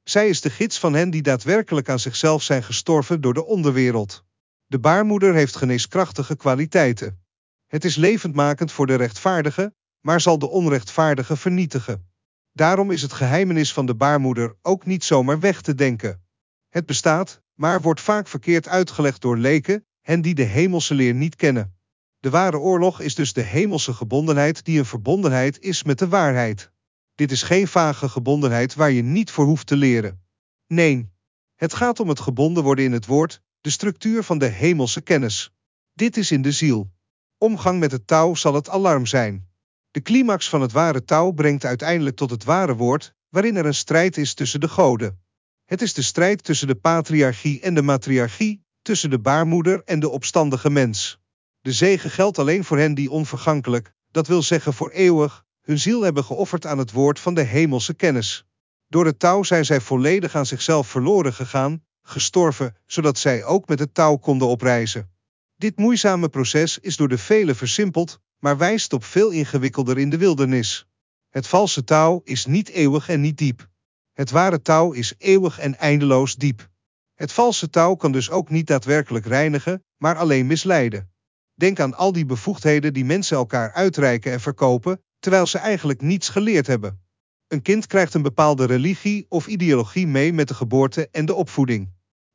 Zij is de gids van hen die daadwerkelijk aan zichzelf zijn gestorven door de onderwereld. De baarmoeder heeft geneeskrachtige kwaliteiten. Het is levendmakend voor de rechtvaardige, maar zal de onrechtvaardige vernietigen. Daarom is het geheimenis van de baarmoeder ook niet zomaar weg te denken. Het bestaat, maar wordt vaak verkeerd uitgelegd door leken, hen die de hemelse leer niet kennen. De ware oorlog is dus de hemelse gebondenheid die een verbondenheid is met de waarheid. Dit is geen vage gebondenheid waar je niet voor hoeft te leren. Nee, het gaat om het gebonden worden in het woord, de structuur van de hemelse kennis. Dit is in de ziel. Omgang met het touw zal het alarm zijn. De climax van het ware touw brengt uiteindelijk tot het ware woord, waarin er een strijd is tussen de goden. Het is de strijd tussen de patriarchie en de matriarchie, tussen de baarmoeder en de opstandige mens. De zegen geldt alleen voor hen die onvergankelijk, dat wil zeggen voor eeuwig, hun ziel hebben geofferd aan het woord van de hemelse kennis. Door het touw zijn zij volledig aan zichzelf verloren gegaan, gestorven, zodat zij ook met het touw konden oprijzen. Dit moeizame proces is door de velen versimpeld, maar wijst op veel ingewikkelder in de wildernis. Het valse touw is niet eeuwig en niet diep. Het ware touw is eeuwig en eindeloos diep. Het valse touw kan dus ook niet daadwerkelijk reinigen, maar alleen misleiden. Denk aan al die bevoegdheden die mensen elkaar uitreiken en verkopen, terwijl ze eigenlijk niets geleerd hebben. Een kind krijgt een bepaalde religie of ideologie mee met de geboorte en de opvoeding.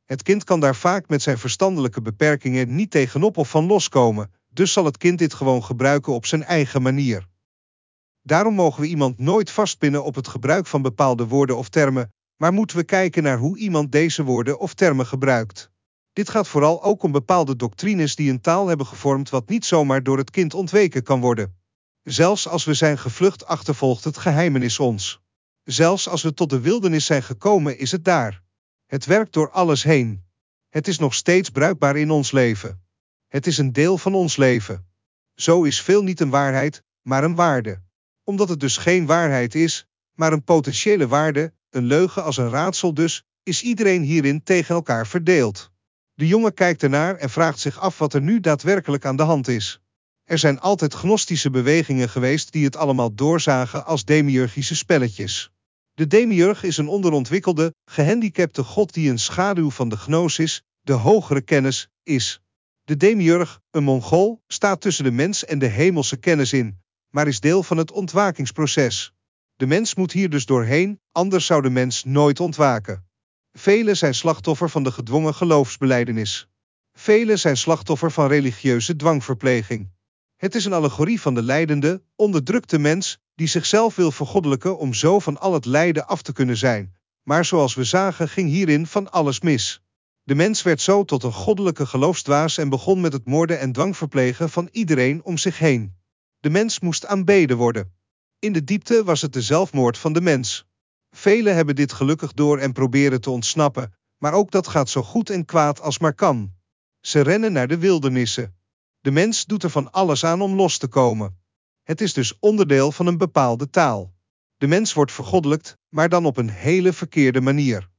Het kind kan daar vaak met zijn verstandelijke beperkingen niet tegenop of van loskomen, dus zal het kind dit gewoon gebruiken op zijn eigen manier. Daarom mogen we iemand nooit vastpinnen op het gebruik van bepaalde woorden of termen, maar moeten we kijken naar hoe iemand deze woorden of termen gebruikt. Dit gaat vooral ook om bepaalde doctrines die een taal hebben gevormd wat niet zomaar door het kind ontweken kan worden. Zelfs als we zijn gevlucht achtervolgt het geheimenis ons. Zelfs als we tot de wildernis zijn gekomen is het daar. Het werkt door alles heen. Het is nog steeds bruikbaar in ons leven. Het is een deel van ons leven. Zo is veel niet een waarheid, maar een waarde. Omdat het dus geen waarheid is, maar een potentiële waarde, een leugen als een raadsel dus, is iedereen hierin tegen elkaar verdeeld. De jongen kijkt ernaar en vraagt zich af wat er nu daadwerkelijk aan de hand is. Er zijn altijd gnostische bewegingen geweest die het allemaal doorzagen als demiurgische spelletjes. De demiurg is een onderontwikkelde, gehandicapte god die een schaduw van de gnosis, de hogere kennis, is. De demiurg, een mongool, staat tussen de mens en de hemelse kennis in, maar is deel van het ontwakingsproces. De mens moet hier dus doorheen, anders zou de mens nooit ontwaken. Velen zijn slachtoffer van de gedwongen geloofsbeleidenis. Velen zijn slachtoffer van religieuze dwangverpleging. Het is een allegorie van de lijdende, onderdrukte mens die zichzelf wil vergoddelijken om zo van al het lijden af te kunnen zijn. Maar zoals we zagen ging hierin van alles mis. De mens werd zo tot een goddelijke geloofsdwaas en begon met het moorden en dwangverplegen van iedereen om zich heen. De mens moest aanbeden worden. In de diepte was het de zelfmoord van de mens. Velen hebben dit gelukkig door en proberen te ontsnappen, maar ook dat gaat zo goed en kwaad als maar kan. Ze rennen naar de wildernissen. De mens doet er van alles aan om los te komen. Het is dus onderdeel van een bepaalde taal. De mens wordt vergoddelijkt, maar dan op een hele verkeerde manier.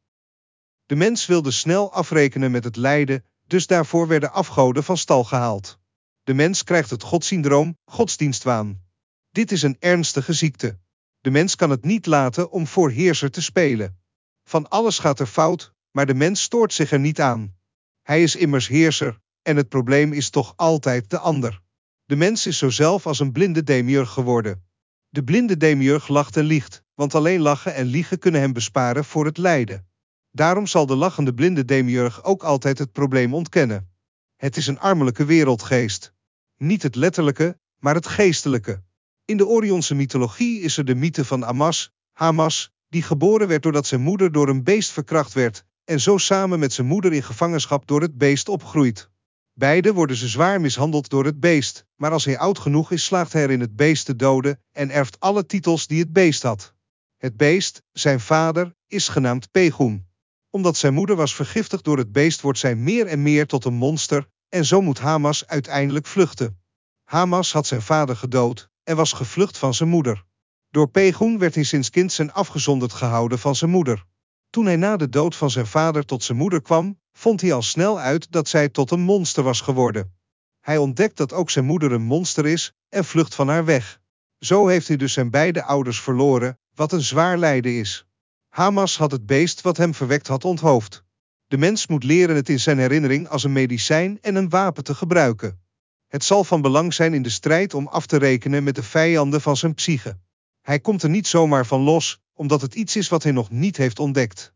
De mens wilde snel afrekenen met het lijden, dus daarvoor werden afgoden van stal gehaald. De mens krijgt het godsyndroom, godsdienstwaan. Dit is een ernstige ziekte. De mens kan het niet laten om voor heerser te spelen. Van alles gaat er fout, maar de mens stoort zich er niet aan. Hij is immers heerser, en het probleem is toch altijd de ander. De mens is zo zelf als een blinde demiurg geworden. De blinde demiurg lacht en liegt, want alleen lachen en liegen kunnen hem besparen voor het lijden. Daarom zal de lachende blinde demiurg ook altijd het probleem ontkennen. Het is een armelijke wereldgeest. Niet het letterlijke, maar het geestelijke. In de Orionse mythologie is er de mythe van Amas, Hamas, die geboren werd doordat zijn moeder door een beest verkracht werd, en zo samen met zijn moeder in gevangenschap door het beest opgroeit. Beide worden ze zwaar mishandeld door het beest, maar als hij oud genoeg is, slaagt hij erin het beest te doden en erft alle titels die het beest had. Het beest, zijn vader, is genaamd Pegoen. Omdat zijn moeder was vergiftigd door het beest, wordt zij meer en meer tot een monster, en zo moet Hamas uiteindelijk vluchten. Hamas had zijn vader gedood en was gevlucht van zijn moeder. Door Pegoen werd hij sinds kind zijn afgezonderd gehouden van zijn moeder. Toen hij na de dood van zijn vader tot zijn moeder kwam, vond hij al snel uit dat zij tot een monster was geworden. Hij ontdekt dat ook zijn moeder een monster is en vlucht van haar weg. Zo heeft hij dus zijn beide ouders verloren, wat een zwaar lijden is. Hamas had het beest wat hem verwekt had onthoofd. De mens moet leren het in zijn herinnering als een medicijn en een wapen te gebruiken. Het zal van belang zijn in de strijd om af te rekenen met de vijanden van zijn psyche. Hij komt er niet zomaar van los, omdat het iets is wat hij nog niet heeft ontdekt.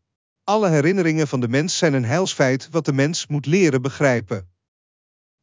Alle herinneringen van de mens zijn een heilsfeit wat de mens moet leren begrijpen.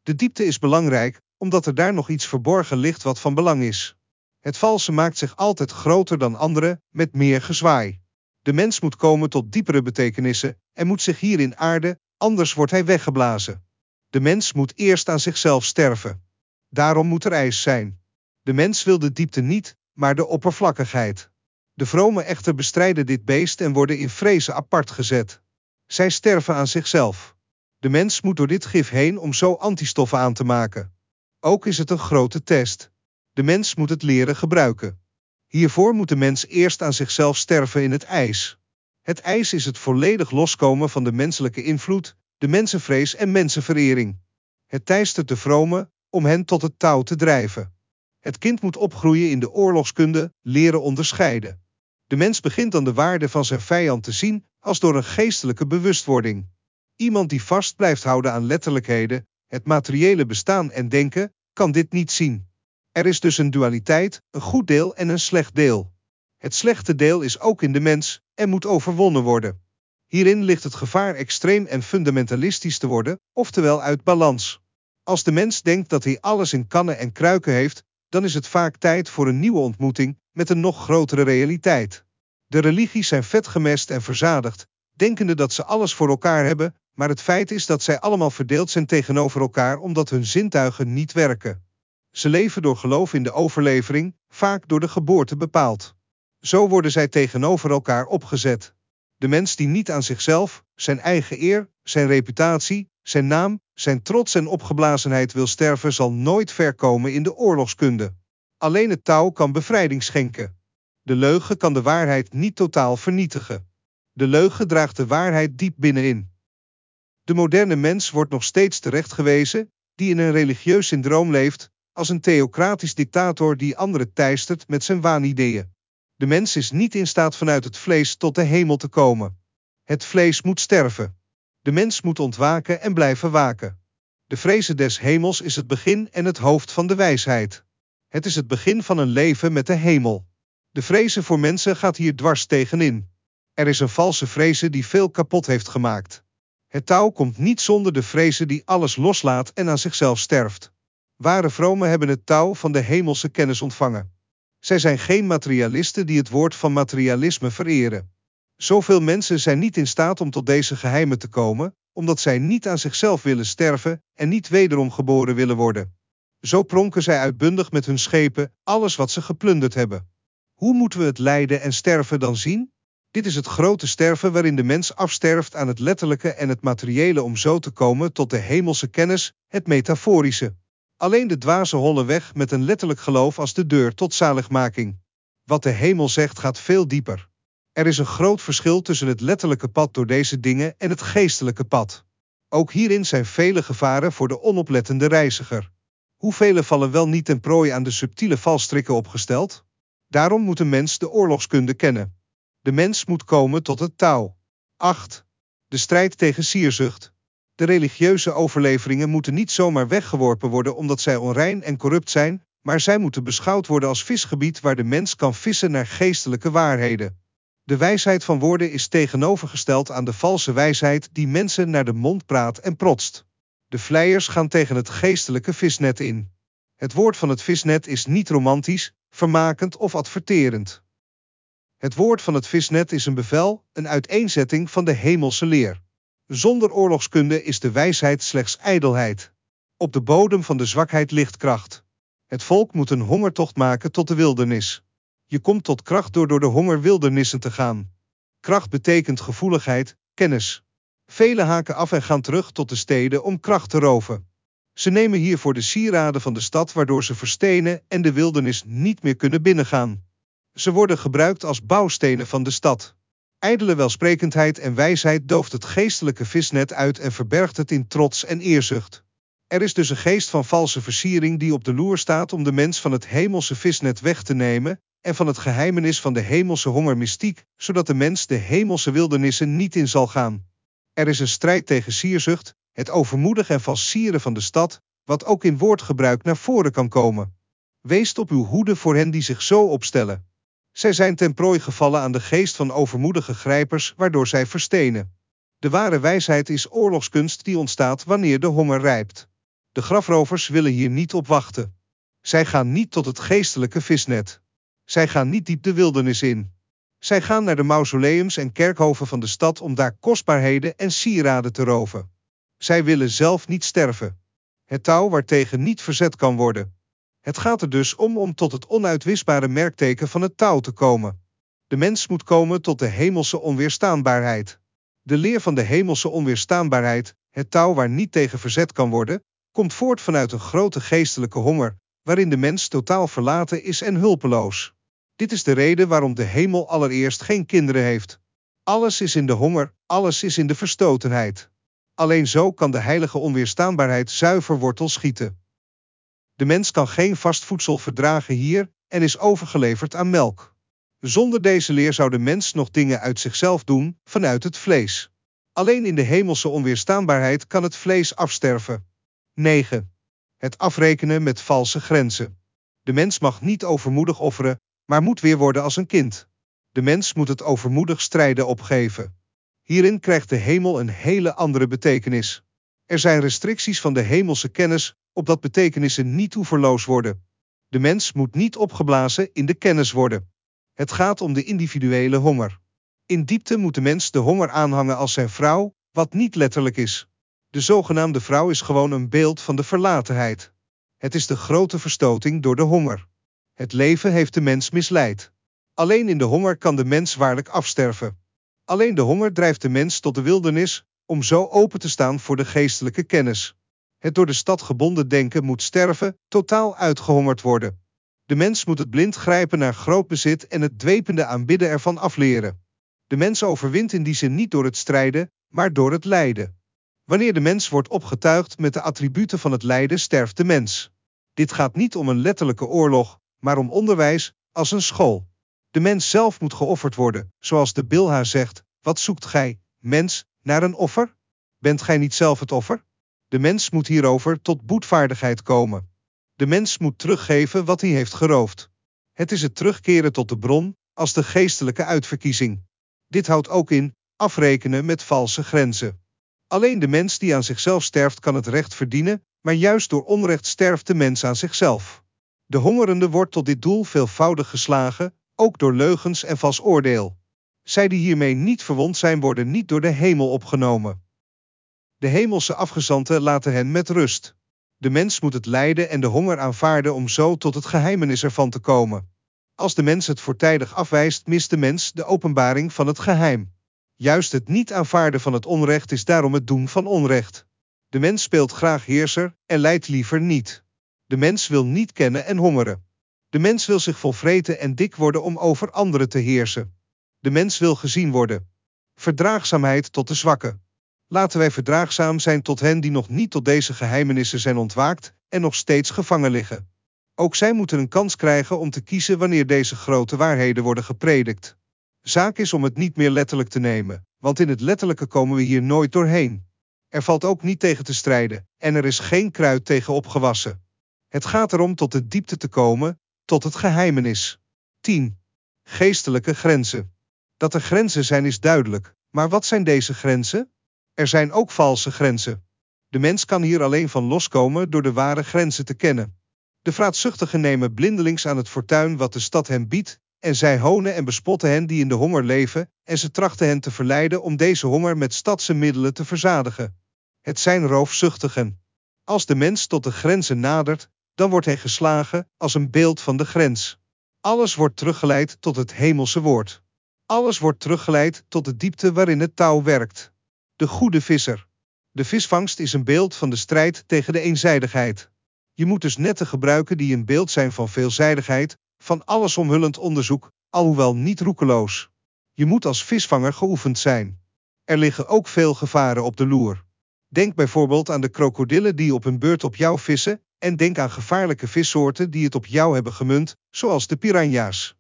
De diepte is belangrijk, omdat er daar nog iets verborgen ligt wat van belang is. Het valse maakt zich altijd groter dan anderen, met meer gezwaai. De mens moet komen tot diepere betekenissen en moet zich hierin aarden, anders wordt hij weggeblazen. De mens moet eerst aan zichzelf sterven. Daarom moet er ijs zijn. De mens wil de diepte niet, maar de oppervlakkigheid. De vromen echter bestrijden dit beest en worden in vrezen apart gezet. Zij sterven aan zichzelf. De mens moet door dit gif heen om zo antistoffen aan te maken. Ook is het een grote test. De mens moet het leren gebruiken. Hiervoor moet de mens eerst aan zichzelf sterven in het ijs. Het ijs is het volledig loskomen van de menselijke invloed, de mensenvrees en mensenverering. Het teistert de vromen om hen tot het touw te drijven. Het kind moet opgroeien in de oorlogskunde, leren onderscheiden. De mens begint dan de waarde van zijn vijand te zien als door een geestelijke bewustwording. Iemand die vast blijft houden aan letterlijkheden, het materiële bestaan en denken, kan dit niet zien. Er is dus een dualiteit, een goed deel en een slecht deel. Het slechte deel is ook in de mens en moet overwonnen worden. Hierin ligt het gevaar extreem en fundamentalistisch te worden, oftewel uit balans. Als de mens denkt dat hij alles in kannen en kruiken heeft, dan is het vaak tijd voor een nieuwe ontmoeting met een nog grotere realiteit. De religies zijn vetgemest en verzadigd, denkende dat ze alles voor elkaar hebben, maar het feit is dat zij allemaal verdeeld zijn tegenover elkaar omdat hun zintuigen niet werken. Ze leven door geloof in de overlevering, vaak door de geboorte bepaald. Zo worden zij tegenover elkaar opgezet. De mens die niet aan zichzelf, zijn eigen eer, zijn reputatie, zijn naam, zijn trots en opgeblazenheid wil sterven, zal nooit ver komen in de oorlogskunde. Alleen het touw kan bevrijding schenken. De leugen kan de waarheid niet totaal vernietigen. De leugen draagt de waarheid diep binnenin. De moderne mens wordt nog steeds terechtgewezen, die in een religieus syndroom leeft, als een theocratisch dictator die anderen teistert met zijn waanideeën. De mens is niet in staat vanuit het vlees tot de hemel te komen. Het vlees moet sterven. De mens moet ontwaken en blijven waken. De vrezen des hemels is het begin en het hoofd van de wijsheid. Het is het begin van een leven met de hemel. De vrezen voor mensen gaat hier dwars tegenin. Er is een valse vrezen die veel kapot heeft gemaakt. Het touw komt niet zonder de vrezen die alles loslaat en aan zichzelf sterft. Ware vromen hebben het touw van de hemelse kennis ontvangen. Zij zijn geen materialisten die het woord van materialisme vereren. Zoveel mensen zijn niet in staat om tot deze geheimen te komen, omdat zij niet aan zichzelf willen sterven en niet wederom geboren willen worden. Zo pronken zij uitbundig met hun schepen, alles wat ze geplunderd hebben. Hoe moeten we het lijden en sterven dan zien? Dit is het grote sterven waarin de mens afsterft aan het letterlijke en het materiële om zo te komen tot de hemelse kennis, het metaforische. Alleen de dwazen hollen weg met een letterlijk geloof als de deur tot zaligmaking. Wat de hemel zegt gaat veel dieper. Er is een groot verschil tussen het letterlijke pad door deze dingen en het geestelijke pad. Ook hierin zijn vele gevaren voor de onoplettende reiziger. Hoeveel vallen wel niet ten prooi aan de subtiele valstrikken opgesteld? Daarom moet een mens de oorlogskunde kennen. De mens moet komen tot het touw. 8. De strijd tegen sierzucht. De religieuze overleveringen moeten niet zomaar weggeworpen worden omdat zij onrein en corrupt zijn, maar zij moeten beschouwd worden als visgebied waar de mens kan vissen naar geestelijke waarheden. De wijsheid van woorden is tegenovergesteld aan de valse wijsheid die mensen naar de mond praat en protst. De vleiers gaan tegen het geestelijke visnet in. Het woord van het visnet is niet romantisch, vermakend of adverterend. Het woord van het visnet is een bevel, een uiteenzetting van de hemelse leer. Zonder oorlogskunde is de wijsheid slechts ijdelheid. Op de bodem van de zwakheid ligt kracht. Het volk moet een hongertocht maken tot de wildernis. Je komt tot kracht door door de honger wildernissen te gaan. Kracht betekent gevoeligheid, kennis. Velen haken af en gaan terug tot de steden om kracht te roven. Ze nemen hiervoor de sieraden van de stad waardoor ze verstenen en de wildernis niet meer kunnen binnengaan. Ze worden gebruikt als bouwstenen van de stad. Ijdele welsprekendheid en wijsheid dooft het geestelijke visnet uit en verbergt het in trots en eerzucht. Er is dus een geest van valse versiering die op de loer staat om de mens van het hemelse visnet weg te nemen en van het geheimenis van de hemelse honger mystiek, zodat de mens de hemelse wildernissen niet in zal gaan. Er is een strijd tegen sierzucht, het overmoedig en falsieren van de stad, wat ook in woordgebruik naar voren kan komen. Wees op uw hoede voor hen die zich zo opstellen. Zij zijn ten prooi gevallen aan de geest van overmoedige grijpers, waardoor zij verstenen. De ware wijsheid is oorlogskunst die ontstaat wanneer de honger rijpt. De grafrovers willen hier niet op wachten. Zij gaan niet tot het geestelijke visnet. Zij gaan niet diep de wildernis in. Zij gaan naar de mausoleums en kerkhoven van de stad om daar kostbaarheden en sieraden te roven. Zij willen zelf niet sterven. Het touw waartegen niet verzet kan worden. Het gaat er dus om om tot het onuitwisbare merkteken van het touw te komen. De mens moet komen tot de hemelse onweerstaanbaarheid. De leer van de hemelse onweerstaanbaarheid, het touw waar niet tegen verzet kan worden, komt voort vanuit een grote geestelijke honger, waarin de mens totaal verlaten is en hulpeloos. Dit is de reden waarom de hemel allereerst geen kinderen heeft. Alles is in de honger, alles is in de verstotenheid. Alleen zo kan de heilige onweerstaanbaarheid zuiver wortel schieten. De mens kan geen vast voedsel verdragen hier en is overgeleverd aan melk. Zonder deze leer zou de mens nog dingen uit zichzelf doen, vanuit het vlees. Alleen in de hemelse onweerstaanbaarheid kan het vlees afsterven. 9. Het afrekenen met valse grenzen. De mens mag niet overmoedig offeren, maar moet weer worden als een kind. De mens moet het overmoedig strijden opgeven. Hierin krijgt de hemel een hele andere betekenis. Er zijn restricties van de hemelse kennis, opdat betekenissen niet oeverloos worden. De mens moet niet opgeblazen in de kennis worden. Het gaat om de individuele honger. In diepte moet de mens de honger aanhangen als zijn vrouw, wat niet letterlijk is. De zogenaamde vrouw is gewoon een beeld van de verlatenheid. Het is de grote verstoting door de honger. Het leven heeft de mens misleid. Alleen in de honger kan de mens waarlijk afsterven. Alleen de honger drijft de mens tot de wildernis, om zo open te staan voor de geestelijke kennis. Het door de stad gebonden denken moet sterven, totaal uitgehongerd worden. De mens moet het blind grijpen naar groot bezit en het dwepende aanbidden ervan afleren. De mens overwint in die zin niet door het strijden, maar door het lijden. Wanneer de mens wordt opgetuigd met de attributen van het lijden, sterft de mens. Dit gaat niet om een letterlijke oorlog, maar om onderwijs als een school. De mens zelf moet geofferd worden, zoals de Bilha zegt: Wat zoekt gij, mens, naar een offer? Bent gij niet zelf het offer? De mens moet hierover tot boetvaardigheid komen. De mens moet teruggeven wat hij heeft geroofd. Het is het terugkeren tot de bron, als de geestelijke uitverkiezing. Dit houdt ook in afrekenen met valse grenzen. Alleen de mens die aan zichzelf sterft kan het recht verdienen, maar juist door onrecht sterft de mens aan zichzelf. De hongerende wordt tot dit doel veelvoudig geslagen, ook door leugens en vals oordeel. Zij die hiermee niet verwond zijn, worden niet door de hemel opgenomen. De hemelse afgezanten laten hen met rust. De mens moet het lijden en de honger aanvaarden om zo tot het geheimenis ervan te komen. Als de mens het voortijdig afwijst, mist de mens de openbaring van het geheim. Juist het niet aanvaarden van het onrecht is daarom het doen van onrecht. De mens speelt graag heerser en lijdt liever niet. De mens wil niet kennen en hongeren. De mens wil zich volvreten en dik worden om over anderen te heersen. De mens wil gezien worden. Verdraagzaamheid tot de zwakken. Laten wij verdraagzaam zijn tot hen die nog niet tot deze geheimenissen zijn ontwaakt en nog steeds gevangen liggen. Ook zij moeten een kans krijgen om te kiezen wanneer deze grote waarheden worden gepredikt. Zaak is om het niet meer letterlijk te nemen, want in het letterlijke komen we hier nooit doorheen. Er valt ook niet tegen te strijden, en er is geen kruid tegen opgewassen. Het gaat erom tot de diepte te komen, tot het geheimenis. 10. Geestelijke grenzen. Dat er grenzen zijn is duidelijk, maar wat zijn deze grenzen? Er zijn ook valse grenzen. De mens kan hier alleen van loskomen door de ware grenzen te kennen. De vraatzuchtigen nemen blindelings aan het fortuin wat de stad hen biedt, en zij honen en bespotten hen die in de honger leven, en ze trachten hen te verleiden om deze honger met stadse middelen te verzadigen. Het zijn roofzuchtigen. Als de mens tot de grenzen nadert, dan wordt hij geslagen als een beeld van de grens. Alles wordt teruggeleid tot het hemelse woord. Alles wordt teruggeleid tot de diepte waarin het touw werkt. De goede visser. De visvangst is een beeld van de strijd tegen de eenzijdigheid. Je moet dus netten gebruiken die een beeld zijn van veelzijdigheid, van alles omhullend onderzoek, alhoewel niet roekeloos. Je moet als visvanger geoefend zijn. Er liggen ook veel gevaren op de loer. Denk bijvoorbeeld aan de krokodillen die op hun beurt op jou vissen, en denk aan gevaarlijke vissoorten die het op jou hebben gemunt, zoals de piranha's.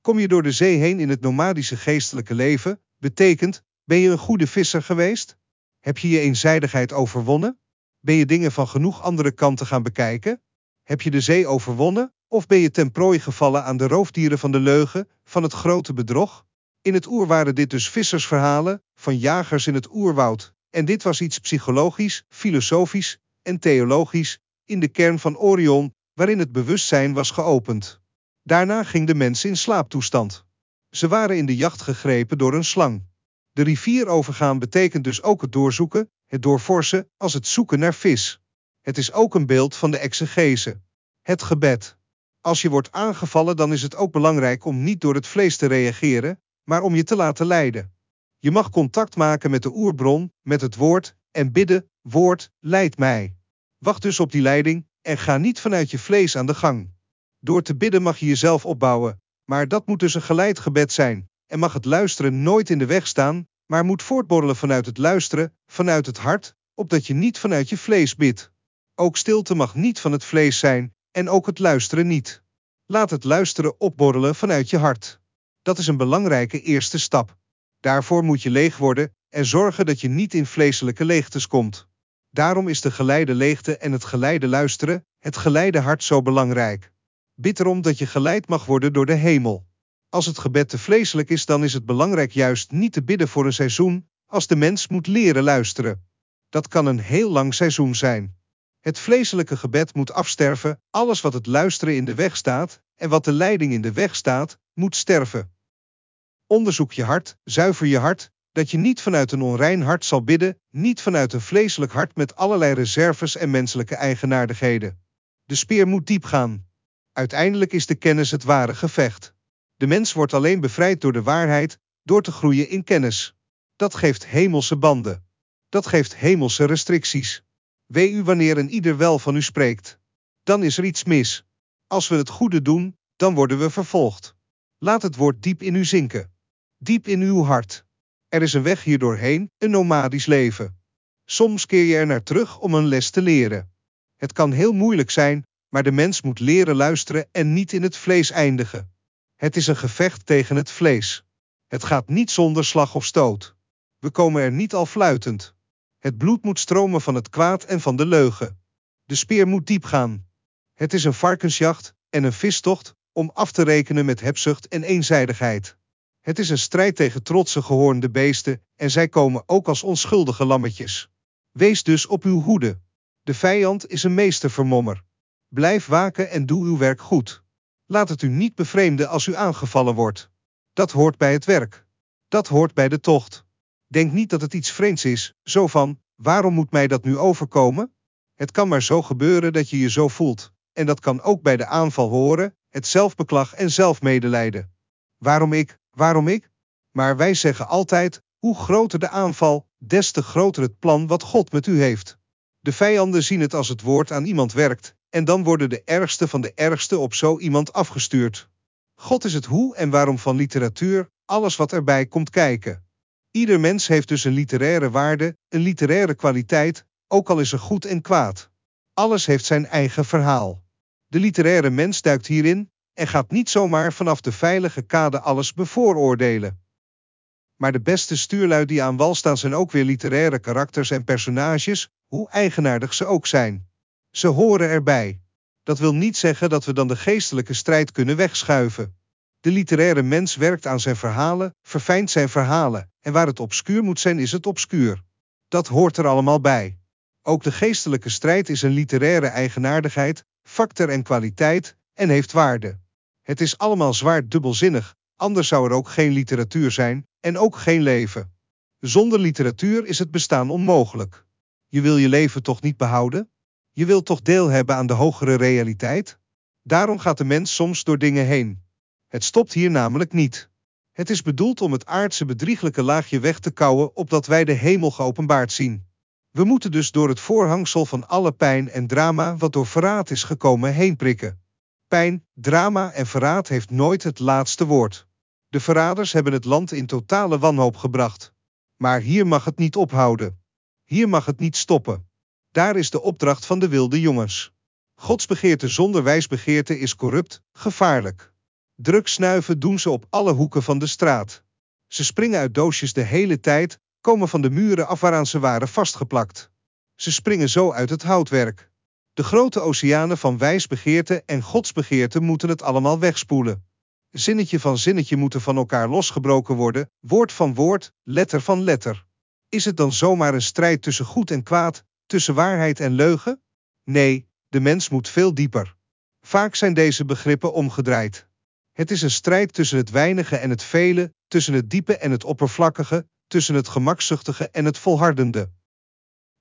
Kom je door de zee heen in het nomadische geestelijke leven, betekent, ben je een goede visser geweest? Heb je je eenzijdigheid overwonnen? Ben je dingen van genoeg andere kanten gaan bekijken? Heb je de zee overwonnen, of ben je ten prooi gevallen aan de roofdieren van de leugen, van het grote bedrog? In het oer waren dit dus vissersverhalen van jagers in het oerwoud, en dit was iets psychologisch, filosofisch en theologisch in de kern van Orion, waarin het bewustzijn was geopend. Daarna ging de mens in slaaptoestand. Ze waren in de jacht gegrepen door een slang. De rivier overgaan betekent dus ook het doorzoeken, het doorforsen, als het zoeken naar vis. Het is ook een beeld van de exegese. Het gebed. Als je wordt aangevallen, dan is het ook belangrijk om niet door het vlees te reageren, maar om je te laten leiden. Je mag contact maken met de oerbron, met het woord, en bidden: Woord, leid mij. Wacht dus op die leiding en ga niet vanuit je vlees aan de gang. Door te bidden mag je jezelf opbouwen, maar dat moet dus een geleid gebed zijn, en mag het luisteren nooit in de weg staan, maar moet voortborrelen vanuit het luisteren, vanuit het hart, opdat je niet vanuit je vlees bidt. Ook stilte mag niet van het vlees zijn, en ook het luisteren niet. Laat het luisteren opborrelen vanuit je hart. Dat is een belangrijke eerste stap. Daarvoor moet je leeg worden en zorgen dat je niet in vleeselijke leegtes komt. Daarom is de geleide leegte en het geleide luisteren, het geleide hart zo belangrijk. Bid erom dat je geleid mag worden door de hemel. Als het gebed te vleeselijk is, dan is het belangrijk juist niet te bidden voor een seizoen, als de mens moet leren luisteren. Dat kan een heel lang seizoen zijn. Het vleeselijke gebed moet afsterven, alles wat het luisteren in de weg staat en wat de leiding in de weg staat, moet sterven. Onderzoek je hart, zuiver je hart, dat je niet vanuit een onrein hart zal bidden, niet vanuit een vleeselijk hart met allerlei reserves en menselijke eigenaardigheden. De speer moet diep gaan. Uiteindelijk is de kennis het ware gevecht. De mens wordt alleen bevrijd door de waarheid, door te groeien in kennis. Dat geeft hemelse banden. Dat geeft hemelse restricties. Wee u wanneer een ieder wel van u spreekt. Dan is er iets mis. Als we het goede doen, dan worden we vervolgd. Laat het woord diep in u zinken. Diep in uw hart. Er is een weg hier doorheen, een nomadisch leven. Soms keer je er naar terug om een les te leren. Het kan heel moeilijk zijn, maar de mens moet leren luisteren en niet in het vlees eindigen. Het is een gevecht tegen het vlees. Het gaat niet zonder slag of stoot. We komen er niet al fluitend. Het bloed moet stromen van het kwaad en van de leugen. De speer moet diep gaan. Het is een varkensjacht en een vistocht om af te rekenen met hebzucht en eenzijdigheid. Het is een strijd tegen trotse gehoornde beesten en zij komen ook als onschuldige lammetjes. Wees dus op uw hoede. De vijand is een meestervermommer. Blijf waken en doe uw werk goed. Laat het u niet bevreemden als u aangevallen wordt. Dat hoort bij het werk. Dat hoort bij de tocht. Denk niet dat het iets vreemds is, zo van: waarom moet mij dat nu overkomen? Het kan maar zo gebeuren dat je je zo voelt, en dat kan ook bij de aanval horen, het zelfbeklag en zelfmedelijden. Waarom ik, waarom ik? Maar wij zeggen altijd: hoe groter de aanval, des te groter het plan wat God met u heeft. De vijanden zien het als het woord aan iemand werkt, en dan worden de ergste van de ergste op zo iemand afgestuurd. God is het hoe en waarom van literatuur, alles wat erbij komt kijken. Ieder mens heeft dus een literaire waarde, een literaire kwaliteit, ook al is er goed en kwaad. Alles heeft zijn eigen verhaal. De literaire mens duikt hierin en gaat niet zomaar vanaf de veilige kade alles bevooroordelen. Maar de beste stuurlui die aan wal staan zijn ook weer literaire karakters en personages, hoe eigenaardig ze ook zijn. Ze horen erbij. Dat wil niet zeggen dat we dan de geestelijke strijd kunnen wegschuiven. De literaire mens werkt aan zijn verhalen, verfijnt zijn verhalen, en waar het obscuur moet zijn, is het obscuur. Dat hoort er allemaal bij. Ook de geestelijke strijd is een literaire eigenaardigheid, factor en kwaliteit, en heeft waarde. Het is allemaal zwaar dubbelzinnig, anders zou er ook geen literatuur zijn, en ook geen leven. Zonder literatuur is het bestaan onmogelijk. Je wil je leven toch niet behouden? Je wilt toch deel hebben aan de hogere realiteit? Daarom gaat de mens soms door dingen heen. Het stopt hier namelijk niet. Het is bedoeld om het aardse bedrieglijke laagje weg te kouwen, opdat wij de hemel geopenbaard zien. We moeten dus door het voorhangsel van alle pijn en drama wat door verraad is gekomen heen prikken. Pijn, drama en verraad heeft nooit het laatste woord. De verraders hebben het land in totale wanhoop gebracht. Maar hier mag het niet ophouden. Hier mag het niet stoppen. Daar is de opdracht van de wilde jongens. Gods begeerte zonder wijsbegeerte is corrupt, gevaarlijk. Druk snuiven doen ze op alle hoeken van de straat. Ze springen uit doosjes de hele tijd, komen van de muren af waaraan ze waren vastgeplakt. Ze springen zo uit het houtwerk. De grote oceanen van wijsbegeerte en godsbegeerte moeten het allemaal wegspoelen. Zinnetje van zinnetje moeten van elkaar losgebroken worden, woord van woord, letter van letter. Is het dan zomaar een strijd tussen goed en kwaad, tussen waarheid en leugen? Nee, de mens moet veel dieper. Vaak zijn deze begrippen omgedraaid. Het is een strijd tussen het weinige en het vele, tussen het diepe en het oppervlakkige, tussen het gemakzuchtige en het volhardende.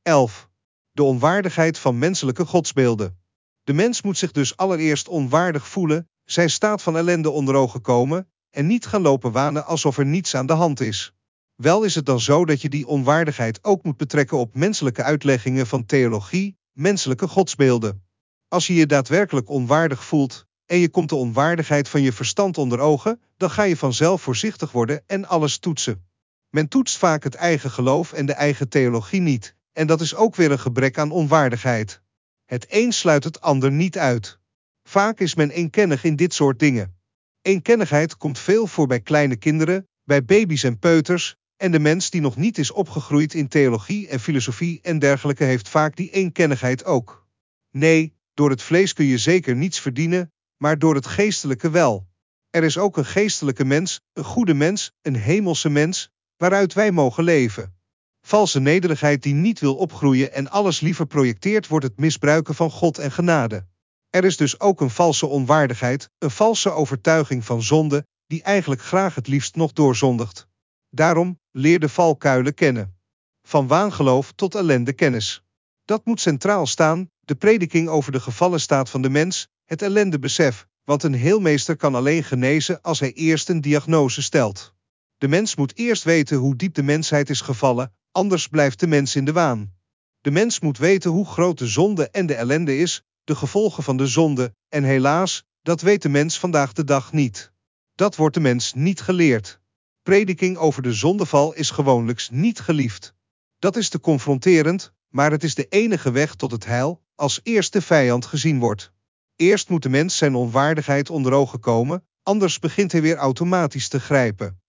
11. De onwaardigheid van menselijke godsbeelden. De mens moet zich dus allereerst onwaardig voelen, zijn staat van ellende onder ogen komen en niet gaan lopen wanen alsof er niets aan de hand is. Wel is het dan zo dat je die onwaardigheid ook moet betrekken op menselijke uitleggingen van theologie, menselijke godsbeelden. Als je je daadwerkelijk onwaardig voelt en je komt de onwaardigheid van je verstand onder ogen, dan ga je vanzelf voorzichtig worden en alles toetsen. Men toetst vaak het eigen geloof en de eigen theologie niet, en dat is ook weer een gebrek aan onwaardigheid. Het een sluit het ander niet uit. Vaak is men eenkennig in dit soort dingen. Eenkennigheid komt veel voor bij kleine kinderen, bij baby's en peuters, en de mens die nog niet is opgegroeid in theologie en filosofie en dergelijke heeft vaak die eenkennigheid ook. Nee, door het vlees kun je zeker niets verdienen, maar door het geestelijke wel. Er is ook een geestelijke mens, een goede mens, een hemelse mens, waaruit wij mogen leven. Valse nederigheid die niet wil opgroeien en alles liever projecteert, wordt het misbruiken van God en genade. Er is dus ook een valse onwaardigheid, een valse overtuiging van zonde, die eigenlijk graag het liefst nog doorzondigt. Daarom, leer de valkuilen kennen. Van waangeloof tot ellende kennis. Dat moet centraal staan, de prediking over de gevallen staat van de mens, het ellende besef, want een heelmeester kan alleen genezen als hij eerst een diagnose stelt. De mens moet eerst weten hoe diep de mensheid is gevallen, anders blijft de mens in de waan. De mens moet weten hoe groot de zonde en de ellende is, de gevolgen van de zonde, en helaas, dat weet de mens vandaag de dag niet. Dat wordt de mens niet geleerd. Prediking over de zondeval is gewoonlijks niet geliefd. Dat is te confronterend, maar het is de enige weg tot het heil, als eerste vijand gezien wordt. Eerst moet de mens zijn onwaardigheid onder ogen komen, anders begint hij weer automatisch te grijpen.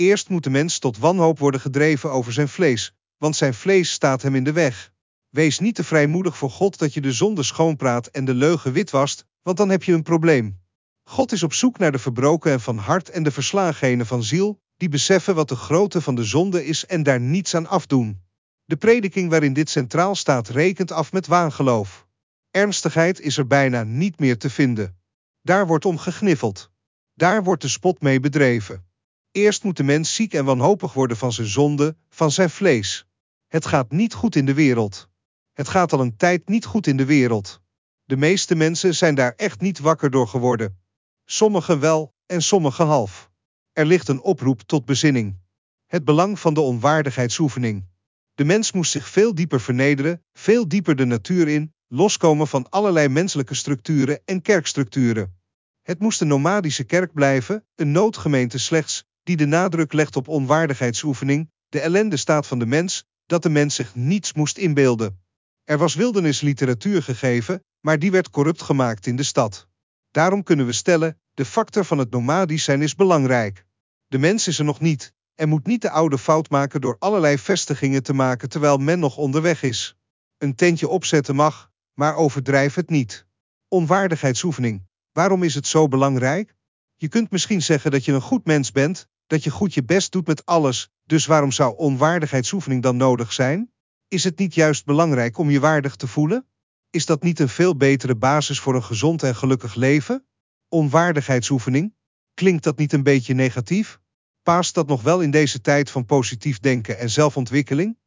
Eerst moet de mens tot wanhoop worden gedreven over zijn vlees, want zijn vlees staat hem in de weg. Wees niet te vrijmoedig voor God dat je de zonde schoonpraat en de leugen witwast, want dan heb je een probleem. God is op zoek naar de verbroken en van hart en de verslagenen van ziel, die beseffen wat de grootte van de zonde is en daar niets aan afdoen. De prediking waarin dit centraal staat rekent af met waangeloof. Ernstigheid is er bijna niet meer te vinden. Daar wordt om gegniffeld. Daar wordt de spot mee bedreven. Eerst moet de mens ziek en wanhopig worden van zijn zonde, van zijn vlees. Het gaat niet goed in de wereld. Het gaat al een tijd niet goed in de wereld. De meeste mensen zijn daar echt niet wakker door geworden. Sommigen wel en sommigen half. Er ligt een oproep tot bezinning. Het belang van de onwaardigheidsoefening. De mens moest zich veel dieper vernederen, veel dieper de natuur in, loskomen van allerlei menselijke structuren en kerkstructuren. Het moest een nomadische kerk blijven, een noodgemeente slechts, die de nadruk legt op onwaardigheidsoefening, de ellende staat van de mens, dat de mens zich niets moest inbeelden. Er was wildernisliteratuur gegeven, maar die werd corrupt gemaakt in de stad. Daarom kunnen we stellen, de factor van het nomadisch zijn is belangrijk. De mens is er nog niet, en moet niet de oude fout maken door allerlei vestigingen te maken terwijl men nog onderweg is. Een tentje opzetten mag, maar overdrijf het niet. Onwaardigheidsoefening. Waarom is het zo belangrijk? Je kunt misschien zeggen dat je een goed mens bent, dat je goed je best doet met alles, dus waarom zou onwaardigheidsoefening dan nodig zijn? Is het niet juist belangrijk om je waardig te voelen? Is dat niet een veel betere basis voor een gezond en gelukkig leven? Onwaardigheidsoefening? Klinkt dat niet een beetje negatief? Paast dat nog wel in deze tijd van positief denken en zelfontwikkeling?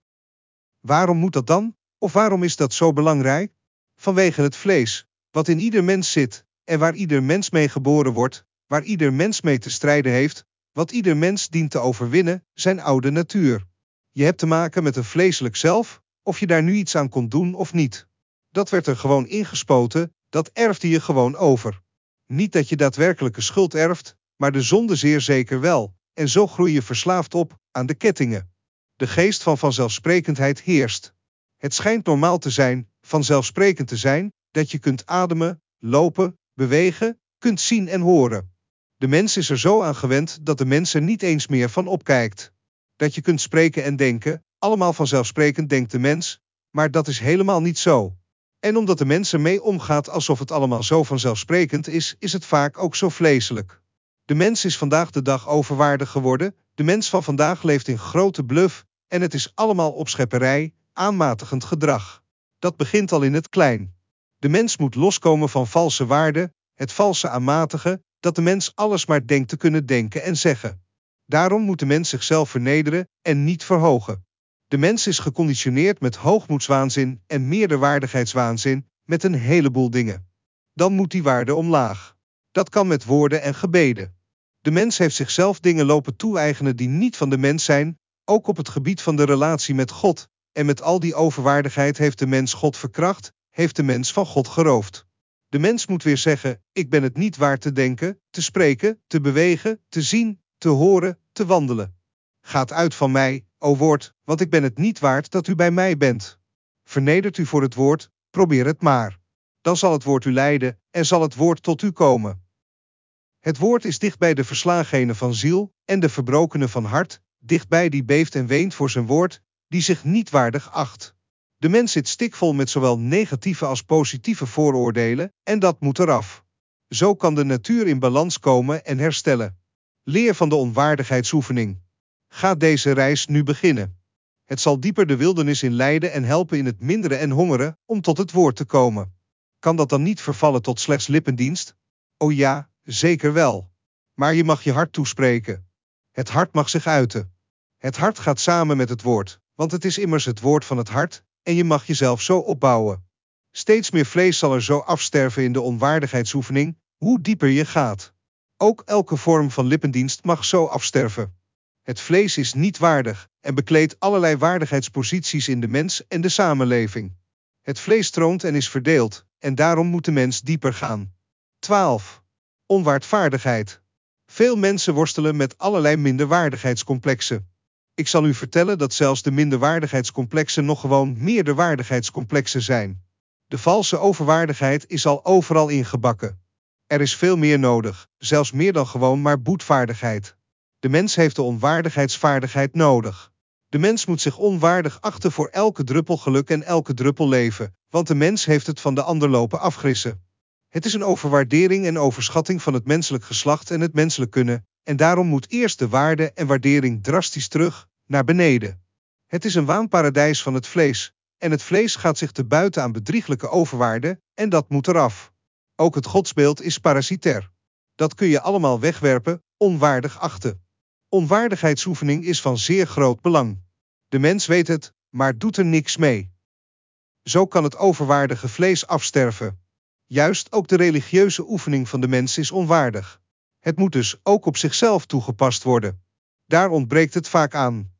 Waarom moet dat dan? Of waarom is dat zo belangrijk? Vanwege het vlees, wat in ieder mens zit, en waar ieder mens mee geboren wordt, waar ieder mens mee te strijden heeft, wat ieder mens dient te overwinnen, zijn oude natuur. Je hebt te maken met een vleeselijk zelf, of je daar nu iets aan kon doen of niet. Dat werd er gewoon ingespoten, dat erfde je gewoon over. Niet dat je daadwerkelijke schuld erft, maar de zonde zeer zeker wel, en zo groei je verslaafd op aan de kettingen. De geest van vanzelfsprekendheid heerst. Het schijnt normaal te zijn, vanzelfsprekend te zijn, dat je kunt ademen, lopen, bewegen, kunt zien en horen. De mens is er zo aan gewend dat de mens er niet eens meer van opkijkt. Dat je kunt spreken en denken, allemaal vanzelfsprekend denkt de mens, maar dat is helemaal niet zo. En omdat de mens ermee omgaat alsof het allemaal zo vanzelfsprekend is, is het vaak ook zo vleeselijk. De mens is vandaag de dag overwaardig geworden, de mens van vandaag leeft in grote bluf en het is allemaal opschepperij, aanmatigend gedrag. Dat begint al in het klein. De mens moet loskomen van valse waarden, het valse aanmatigen, dat de mens alles maar denkt te kunnen denken en zeggen. Daarom moet de mens zichzelf vernederen en niet verhogen. De mens is geconditioneerd met hoogmoedswaanzin en meerderwaardigheidswaanzin, met een heleboel dingen. Dan moet die waarde omlaag. Dat kan met woorden en gebeden. De mens heeft zichzelf dingen lopen toe-eigenen die niet van de mens zijn, ook op het gebied van de relatie met God, en met al die overwaardigheid heeft de mens God verkracht, heeft de mens van God geroofd. De mens moet weer zeggen: Ik ben het niet waard te denken, te spreken, te bewegen, te zien, te horen, te wandelen. Gaat uit van mij, o woord, want ik ben het niet waard dat u bij mij bent. Vernedert u voor het woord, probeer het maar. Dan zal het woord u leiden en zal het woord tot u komen. Het woord is dicht bij de verslagenen van ziel en de verbrokenen van hart, dichtbij die beeft en weent voor zijn woord, die zich niet waardig acht. De mens zit stikvol met zowel negatieve als positieve vooroordelen en dat moet eraf. Zo kan de natuur in balans komen en herstellen. Leer van de onwaardigheidsoefening. Ga deze reis nu beginnen. Het zal dieper de wildernis in leiden en helpen in het minderen en hongeren om tot het woord te komen. Kan dat dan niet vervallen tot slechts lippendienst? O ja, zeker wel. Maar je mag je hart toespreken. Het hart mag zich uiten. Het hart gaat samen met het woord, want het is immers het woord van het hart, en je mag jezelf zo opbouwen. Steeds meer vlees zal er zo afsterven in de onwaardigheidsoefening, hoe dieper je gaat. Ook elke vorm van lippendienst mag zo afsterven. Het vlees is niet waardig en bekleedt allerlei waardigheidsposities in de mens en de samenleving. Het vlees troont en is verdeeld, en daarom moet de mens dieper gaan. 12. Onwaardvaardigheid. Veel mensen worstelen met allerlei minderwaardigheidscomplexen. Ik zal u vertellen dat zelfs de minderwaardigheidscomplexen nog gewoon meerderwaardigheidscomplexen zijn. De valse overwaardigheid is al overal ingebakken. Er is veel meer nodig, zelfs meer dan gewoon maar boetvaardigheid. De mens heeft de onwaardigheidsvaardigheid nodig. De mens moet zich onwaardig achten voor elke druppel geluk en elke druppel leven, want de mens heeft het van de ander lopen afgrissen. Het is een overwaardering en overschatting van het menselijk geslacht en het menselijk kunnen, en daarom moet eerst de waarde en waardering drastisch terug, naar beneden. Het is een waanparadijs van het vlees, en het vlees gaat zich te buiten aan bedrieglijke overwaarde, en dat moet eraf. Ook het godsbeeld is parasitair. Dat kun je allemaal wegwerpen, onwaardig achten. Onwaardigheidsoefening is van zeer groot belang. De mens weet het, maar doet er niks mee. Zo kan het overwaardige vlees afsterven. Juist ook de religieuze oefening van de mens is onwaardig. Het moet dus ook op zichzelf toegepast worden. Daar ontbreekt het vaak aan.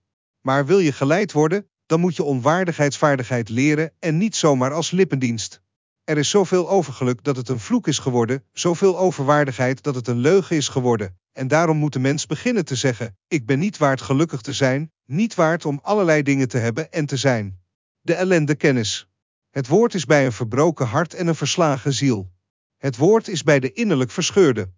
Maar wil je geleid worden, dan moet je onwaardigheidsvaardigheid leren en niet zomaar als lippendienst. Er is zoveel overgeluk dat het een vloek is geworden, zoveel overwaardigheid dat het een leugen is geworden. En daarom moet de mens beginnen te zeggen: Ik ben niet waard gelukkig te zijn, niet waard om allerlei dingen te hebben en te zijn. De ellende kennis. Het woord is bij een verbroken hart en een verslagen ziel. Het woord is bij de innerlijk verscheurde.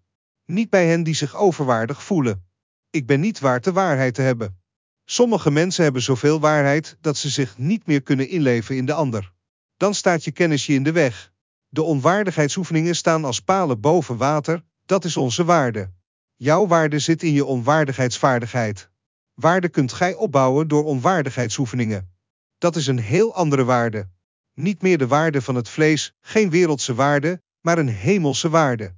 Niet bij hen die zich overwaardig voelen. Ik ben niet waard de waarheid te hebben. Sommige mensen hebben zoveel waarheid dat ze zich niet meer kunnen inleven in de ander. Dan staat je kennis je in de weg. De onwaardigheidsoefeningen staan als palen boven water, dat is onze waarde. Jouw waarde zit in je onwaardigheidsvaardigheid. Waarde kunt gij opbouwen door onwaardigheidsoefeningen. Dat is een heel andere waarde. Niet meer de waarde van het vlees, geen wereldse waarde, maar een hemelse waarde.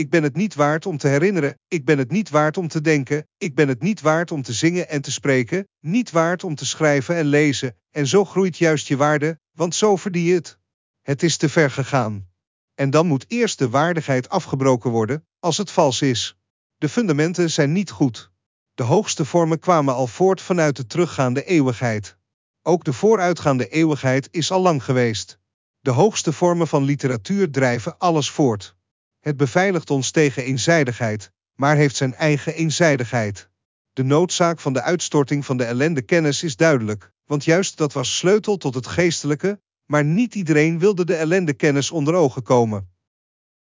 Ik ben het niet waard om te herinneren, ik ben het niet waard om te denken, ik ben het niet waard om te zingen en te spreken, niet waard om te schrijven en lezen, en zo groeit juist je waarde, want zo verdien je het. Het is te ver gegaan. En dan moet eerst de waardigheid afgebroken worden, als het vals is. De fundamenten zijn niet goed. De hoogste vormen kwamen al voort vanuit de teruggaande eeuwigheid. Ook de vooruitgaande eeuwigheid is al lang geweest. De hoogste vormen van literatuur drijven alles voort. Het beveiligt ons tegen eenzijdigheid, maar heeft zijn eigen eenzijdigheid. De noodzaak van de uitstorting van de ellende kennis is duidelijk, want juist dat was sleutel tot het geestelijke, maar niet iedereen wilde de ellende kennis onder ogen komen.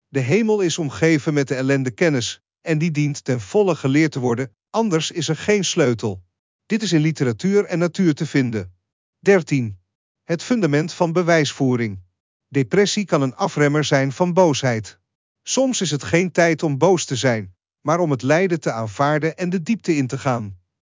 De hemel is omgeven met de ellende kennis, en die dient ten volle geleerd te worden, anders is er geen sleutel. Dit is in literatuur en natuur te vinden. 13. Het fundament van bewijsvoering. Depressie kan een afremmer zijn van boosheid. Soms is het geen tijd om boos te zijn, maar om het lijden te aanvaarden en de diepte in te gaan.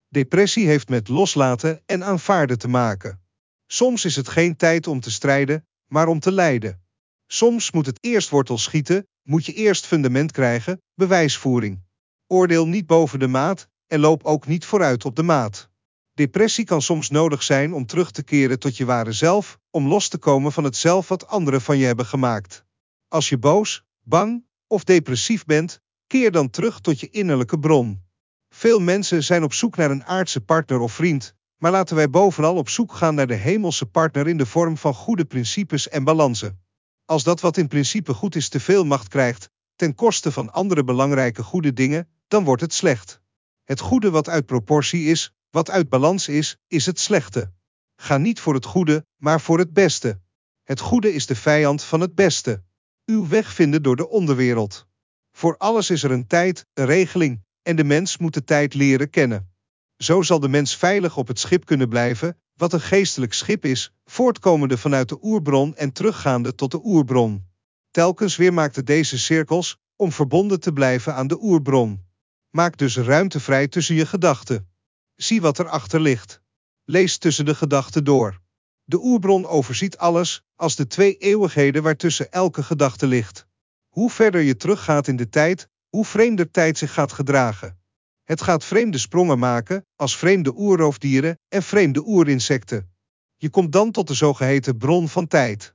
Depressie heeft met loslaten en aanvaarden te maken. Soms is het geen tijd om te strijden, maar om te lijden. Soms moet het eerst wortel schieten, moet je eerst fundament krijgen, bewijsvoering. Oordeel niet boven de maat en loop ook niet vooruit op de maat. Depressie kan soms nodig zijn om terug te keren tot je ware zelf, om los te komen van het zelf wat anderen van je hebben gemaakt. Als je boos, bang of depressief bent, keer dan terug tot je innerlijke bron. Veel mensen zijn op zoek naar een aardse partner of vriend, maar laten wij bovenal op zoek gaan naar de hemelse partner in de vorm van goede principes en balansen. Als dat wat in principe goed is te veel macht krijgt, ten koste van andere belangrijke goede dingen, dan wordt het slecht. Het goede wat uit proportie is, wat uit balans is, is het slechte. Ga niet voor het goede, maar voor het beste. Het goede is de vijand van het beste. Uw weg vinden door de onderwereld. Voor alles is er een tijd, een regeling, en de mens moet de tijd leren kennen. Zo zal de mens veilig op het schip kunnen blijven, wat een geestelijk schip is, voortkomende vanuit de oerbron en teruggaande tot de oerbron. Telkens weer maakt het deze cirkels om verbonden te blijven aan de oerbron. Maak dus ruimte vrij tussen je gedachten. Zie wat erachter ligt. Lees tussen de gedachten door. De oerbron overziet alles als de twee eeuwigheden waartussen elke gedachte ligt. Hoe verder je teruggaat in de tijd, hoe vreemder tijd zich gaat gedragen. Het gaat vreemde sprongen maken, als vreemde oerroofdieren en vreemde oerinsecten. Je komt dan tot de zogeheten bron van tijd.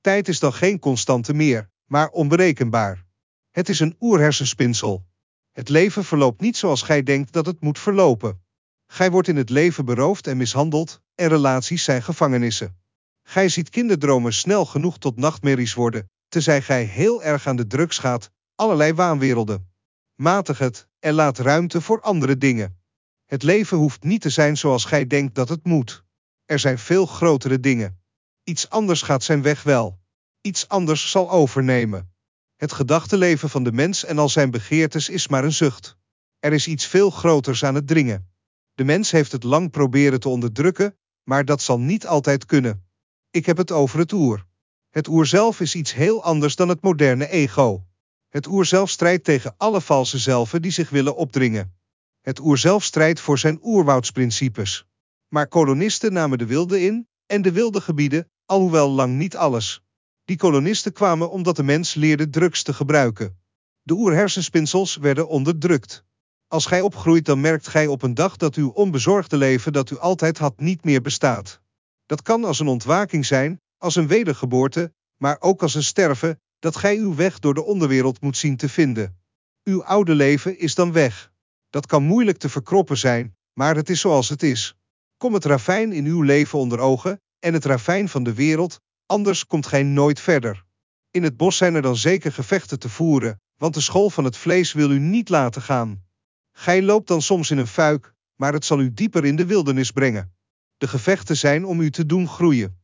Tijd is dan geen constante meer, maar onberekenbaar. Het is een oerhersenspinsel. Het leven verloopt niet zoals gij denkt dat het moet verlopen. Gij wordt in het leven beroofd en mishandeld, en relaties zijn gevangenissen. Gij ziet kinderdromen snel genoeg tot nachtmerries worden, tenzij gij heel erg aan de drugs gaat, allerlei waanwerelden. Matig het en laat ruimte voor andere dingen. Het leven hoeft niet te zijn zoals gij denkt dat het moet. Er zijn veel grotere dingen. Iets anders gaat zijn weg wel. Iets anders zal overnemen. Het gedachtenleven van de mens en al zijn begeertes is maar een zucht. Er is iets veel groters aan het dringen. De mens heeft het lang proberen te onderdrukken, maar dat zal niet altijd kunnen. Ik heb het over het oer. Het oer zelf is iets heel anders dan het moderne ego. Het oer zelf strijdt tegen alle valse zelven die zich willen opdringen. Het oer zelf strijdt voor zijn oerwoudsprincipes. Maar kolonisten namen de wilde in, en de wilde gebieden, alhoewel lang niet alles. Die kolonisten kwamen omdat de mens leerde drugs te gebruiken. De oerhersenspinsels werden onderdrukt. Als gij opgroeit dan merkt gij op een dag dat uw onbezorgde leven dat u altijd had niet meer bestaat. Dat kan als een ontwaking zijn, als een wedergeboorte, maar ook als een sterven, dat gij uw weg door de onderwereld moet zien te vinden. Uw oude leven is dan weg. Dat kan moeilijk te verkroppen zijn, maar het is zoals het is. Kom het ravijn in uw leven onder ogen en het ravijn van de wereld, anders komt gij nooit verder. In het bos zijn er dan zeker gevechten te voeren, want de school van het vlees wil u niet laten gaan. Gij loopt dan soms in een fuik, maar het zal u dieper in de wildernis brengen. De gevechten zijn om u te doen groeien.